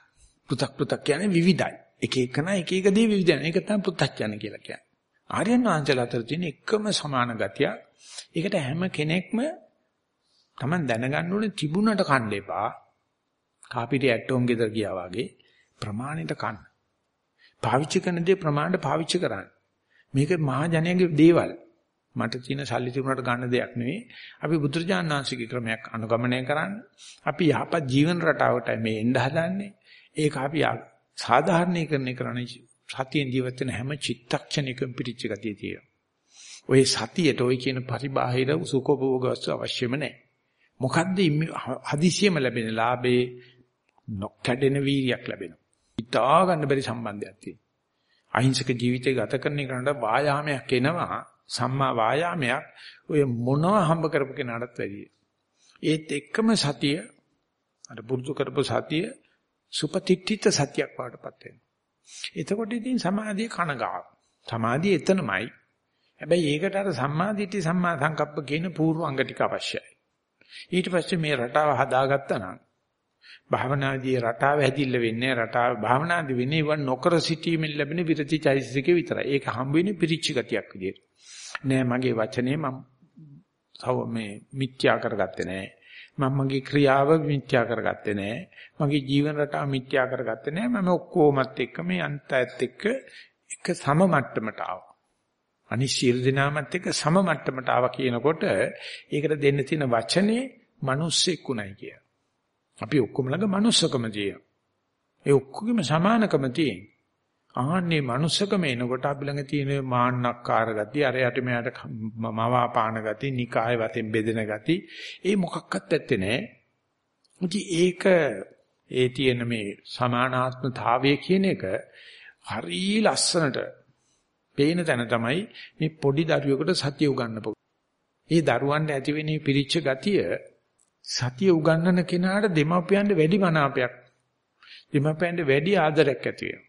පෘ탁 පෘ탁 කියන්නේ විවිධයි. එක එකනා එක එක දේ විවිධයි. ඒක තමයි පුත්තච්චන කියලා කියන්නේ. ආර්යයන් වහන්සේලා අතර තියෙන එකම සමාන ගතිය. ඒකට හැම කෙනෙක්ම Taman දැනගන්න ඕනේ තිබුණට කන්න එපා. කාපිටි ඇටෝම් ගෙදර ගියා වගේ ප්‍රමාණයට කන්න. පාවිච්චි කරන දේ ප්‍රමාණයට පාවිච්චි කරන්න. මේක මහා ජනයාගේ දේවල්. මට තියෙන සල්ලි තිබුණාට ගන්න දෙයක් නෙවෙයි. අපි බුදුරජාණන් වහන්සේගේ ක්‍රමයක් අනුගමනය කරන්න. අපි යහපත් ජීවන රටාවට මේ එන්න හදන්නේ. ඒක අපි සාධාරණීකරණය කරන සතියෙන් ජීවත් වෙන හැම චිත්තක්ෂණයකම පිටිච්ච ගතිය තියෙනවා. ඔය සතියට ඔය කියන පරිබාහිර සුඛෝපභෝග වස්තු අවශ්‍යම නැහැ. මොකද්ද හදිසියෙම ලැබෙන ලාභේ නොකඩෙන වීරියක් ලැබෙනවා. හිතා ගන්න බැරි සම්බන්ධයක් තියෙනවා. අහිංසක ජීවිතය ගත කරන එකට වායාමයක් එනවා. සම්මා වායාමයක් ඔය මොනවා හම්බ කරපු කෙනාටත් වැඩියි. ඒත් එක්කම සතිය අර පුරුදු කරපු සතිය සුපතිට්ඨිත සතියක් වඩපත් වෙනවා. එතකොට ඉතින් සමාධිය කනගාව. සමාධිය එතනමයි. හැබැයි ඒකට අර සම්මාදිට්ඨි සම්මා සංකප්ප කියන පූර්වාංග ටික අවශ්‍යයි. ඊට පස්සේ මේ රටාව හදාගත්තා නම් භාවනාදී රටාව හැදිල්ල වෙන්නේ රටාව භාවනාදී වෙන්නේ වන් නොකර සිටීමෙන් ලැබෙන විරති චෛතසිකේ විතරයි. ඒක හම්බ වෙන්නේ පිරිච්ච ගතියක් විදියට. නෑ මගේ වචනේ මම තව මේ මිත්‍යා කරගත්තේ නෑ. මම මගේ ක්‍රියාව මිත්‍යා කරගත්තේ නෑ. මගේ ජීවන රටාව මිත්‍යා කරගත්තේ නෑ. මම ඔක්කොමත් එක්ක මේ අන්තයත් එක්ක එක සම මට්ටමට ආවා. අනිත් සියලු දෙනාමත් එක්ක සම මට්ටමට ආවා කියනකොට ඒකට දෙන්න තියෙන වචනේ මිනිස්සෙක් උණයි කිය. අපි ඔක්කොම ළඟ මනුස්සකම තියෙනවා. ඒ ඔක්කොගෙම සමානකම තියෙන. ආන්නේ මනුස්සකම එනකොට අපි ළඟ තියෙන මාන්නක්කාර ගතිය, අරයට මෙයාට මවාපාන ගතිය, නිකාය වතෙන් බෙදෙන ගතිය, ඒ මොකක්වත් ඇත්තේ නැහැ. ඉතින් ඒක ඒ තියෙන මේ සමානාත්මතාවය කියන එක හරි ලස්සනට පේන තැන තමයි මේ පොඩි දරුවෙකුට සතිය උගන්වපො. ඒ දරුවන්ට ඇති වෙන පිරිච්ච ගතිය සතිය උගන්වන කෙනාට දෙමාපියන්ට වැඩි මනාපයක් දෙමාපියන්ට වැඩි ආදරයක් ඇති වෙනවා.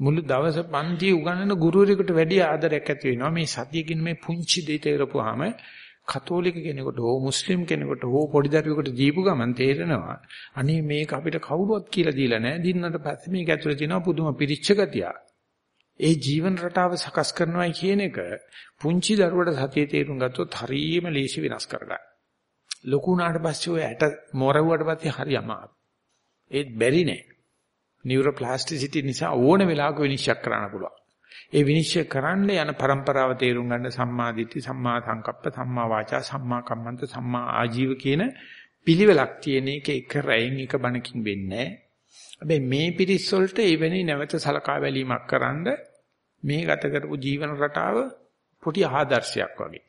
මුළු දවස පන්ති උගන්වන ගුරුවරයෙකුට වැඩි ආදරයක් ඇති වෙනවා. මේ සතියකින් මේ පුංචි දෙය තේරපුවාම කතෝලික කෙනෙකුට හෝ මුස්ලිම් කෙනෙකුට හෝ පොඩි දරුවෙකුට දීපු ගමන් තේරෙනවා අනේ මේක අපිට කවුරුවත් කියලා දීලා නැහැ. දින්නට පස්සේ මේක ඇතුලේ තියෙනවා පුදුම පිරිච්ච ගතියක්. ඒ ජීවන රටාව සකස් කරනවායි කියන එක පුංචි දරුවට සතිය තේරුම් ගත්තොත් හරියම ලේසි වෙනස් කරගන්න. ලොකු වුණාට පස්සේ ඔය ඇට මොරවුවට පස්සේ හරි අමාරු. ඒත් බැරි නෑ. නියුරෝප්ලාස්ටිසිටි නිසා ඕන වෙලාවක විනිශ්චය කරන්න පුළුවන්. ඒ විනිශ්චය කරන්න යන પરම්පරාව තේරුම් ගන්න සම්මා දිට්ඨි, සම්මා සංකප්ප, සම්මා වාචා, සම්මා කම්මන්ත, සම්මා ආජීව කියන පිළිවෙලක් තියෙන එක එක රැයින් එක බණකින් වෙන්නේ හැබැයි මේ පිරිස් වලට එවැනි නැවත සලකා බැලීමක් කරන්න මේ ගත කරපු ජීවන රටාව පොඩි ආදර්ශයක් වගේ.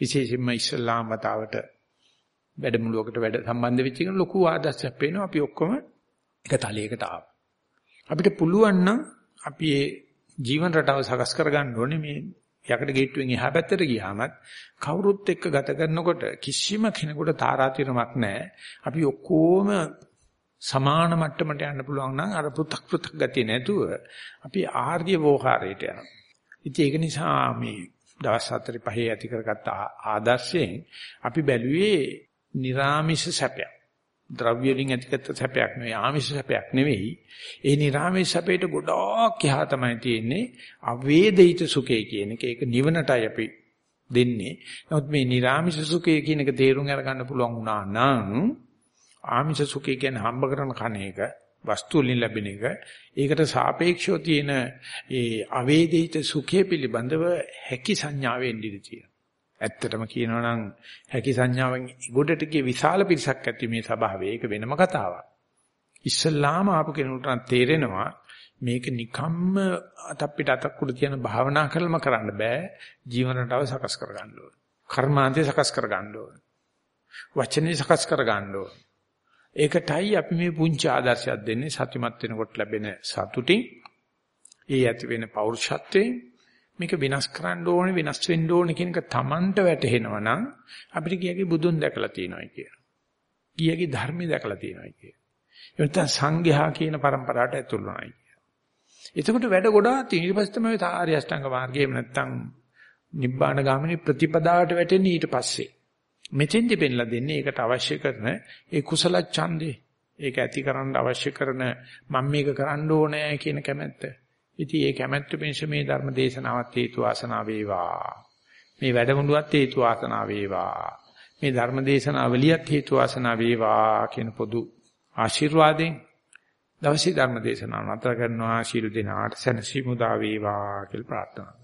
විශේෂයෙන්ම ඉස්ලාම් මතාවට වැඩමුළුවකට වැඩ සම්බන්ධ වෙච්ච කෙනෙක් ලොකු ආදර්ශයක් පේනවා අපි ඔක්කොම එක තලයකට ආවා. අපිට පුළුවන් නම් අපි ඒ ජීවන රටාව සකස් කරගන්න ඕනේ මේ යකඩ ගේට්ටුවෙන් එහා පැත්තට ගියාමත් කවුරුත් එක්ක ගත කරනකොට කිසිම කෙනෙකුට තාරාතිරමක් නැහැ. අපි ඔක්කොම සමාන මට්ටමට යන්න පුළුවන් නම් අර පෘ탁 පෘ탁 ගතිය නැතුව අපි ආර්ය වෝහාරයට යනවා. ඉතින් ඒක නිසා මේ දවස් 4 5 ඇති කරගත්ත ආදර්ශයෙන් අපි බැලුවේ निराமிස සැපයක්. ද්‍රව්‍ය වලින් ඇතිකත් සැපයක් නෙවෙයි ආමිෂ සැපයක් නෙවෙයි. ඒ නිර්ආමිෂ සැපේට ගොඩක් එහා තමයි තියෙන්නේ අවේදිත සුඛය කියන එක. ඒක නිවනටයි අපි දෙන්නේ. නමුත් මේ නිර්ආමිෂ සුඛය කියන එක තේරුම් අරගන්න පුළුවන් වුණා නම් ආමිෂ සුඛය කියන්නේ හම්බ කරන කණ එක වස්තු වලින් ලැබෙන එක. ඒකට සාපේක්ෂව තියෙන ඒ අවේදිත සුඛය පිළිබඳව හැකි සංඥාවෙන් ඉඳී ඇත්තටම කියනවා නම් හැකි සංඥාවෙන් ගොඩට ගිය විශාල පිරිසක් ඇති මේ සභාවේ. ඒක වෙනම කතාවක්. ඉස්සල්ලාම ආපු කෙනෙකුට තේරෙනවා මේක නිකම්ම අතප්පිට අතක් උඩ තියන භාවනා කරලම කරන්න බෑ. ජීවන රටාව සකස් කරගන්න ඕන. කර්මාන්තය සකස් කරගන්න ඕන. වචනේ සකස් කරගන්න ඕන. ඒකටයි අපි මේ පුංචි ආදර්ශයක් දෙන්නේ සත්‍යමත් වෙනකොට ලැබෙන සතුටින් ඒ ඇති වෙන පෞරුෂත්වයෙන් මේක විනාශ කරන්න ඕනේ විනාශ වෙන්න ඕනේ කියන එක Tamanට වැටහෙනවා නම් අපිට කියකි බුදුන් දැකලා තියෙනවා කියලා. කියකි ධර්මය දැකලා තියෙනවා කියලා. ඒ නැත්නම් සංඝයා කියන પરම්පරාවට ඇතුළු වෙනයි කියලා. එතකොට වැඩ ගොඩාක් තියෙන ඊට පස්සේ තමයි ආර්ය අෂ්ටාංග මාර්ගයේම නැත්නම් නිබ්බාන ගාමිනී ප්‍රතිපදාවට වැටෙන්නේ ඊට පස්සේ. මෙතෙන්දි පෙන්ලා දෙන්නේ ඒකට අවශ්‍ය කරන ඒ කුසල ඡන්දේ ඒක ඇති කරන්න අවශ්‍ය කරන මම මේක කරන්න ඕනේ කියන කැමැත්ත. ඉතින් ඒ කැමැත්ත පිණිස මේ ධර්ම දේශනාවත් හේතු වාසනා වේවා. මේ වැඩමුළුවත් හේතු වාසනා වේවා. මේ ධර්ම දේශනාවලියත් හේතු වාසනා වේවා කියන පොදු ආශිර්වාදයෙන් දවසේ ධර්ම දේශනාව නතර කරනවා ශිරු දිනාට සැනසීම උදා වේවා කියලා ප්‍රාර්ථනා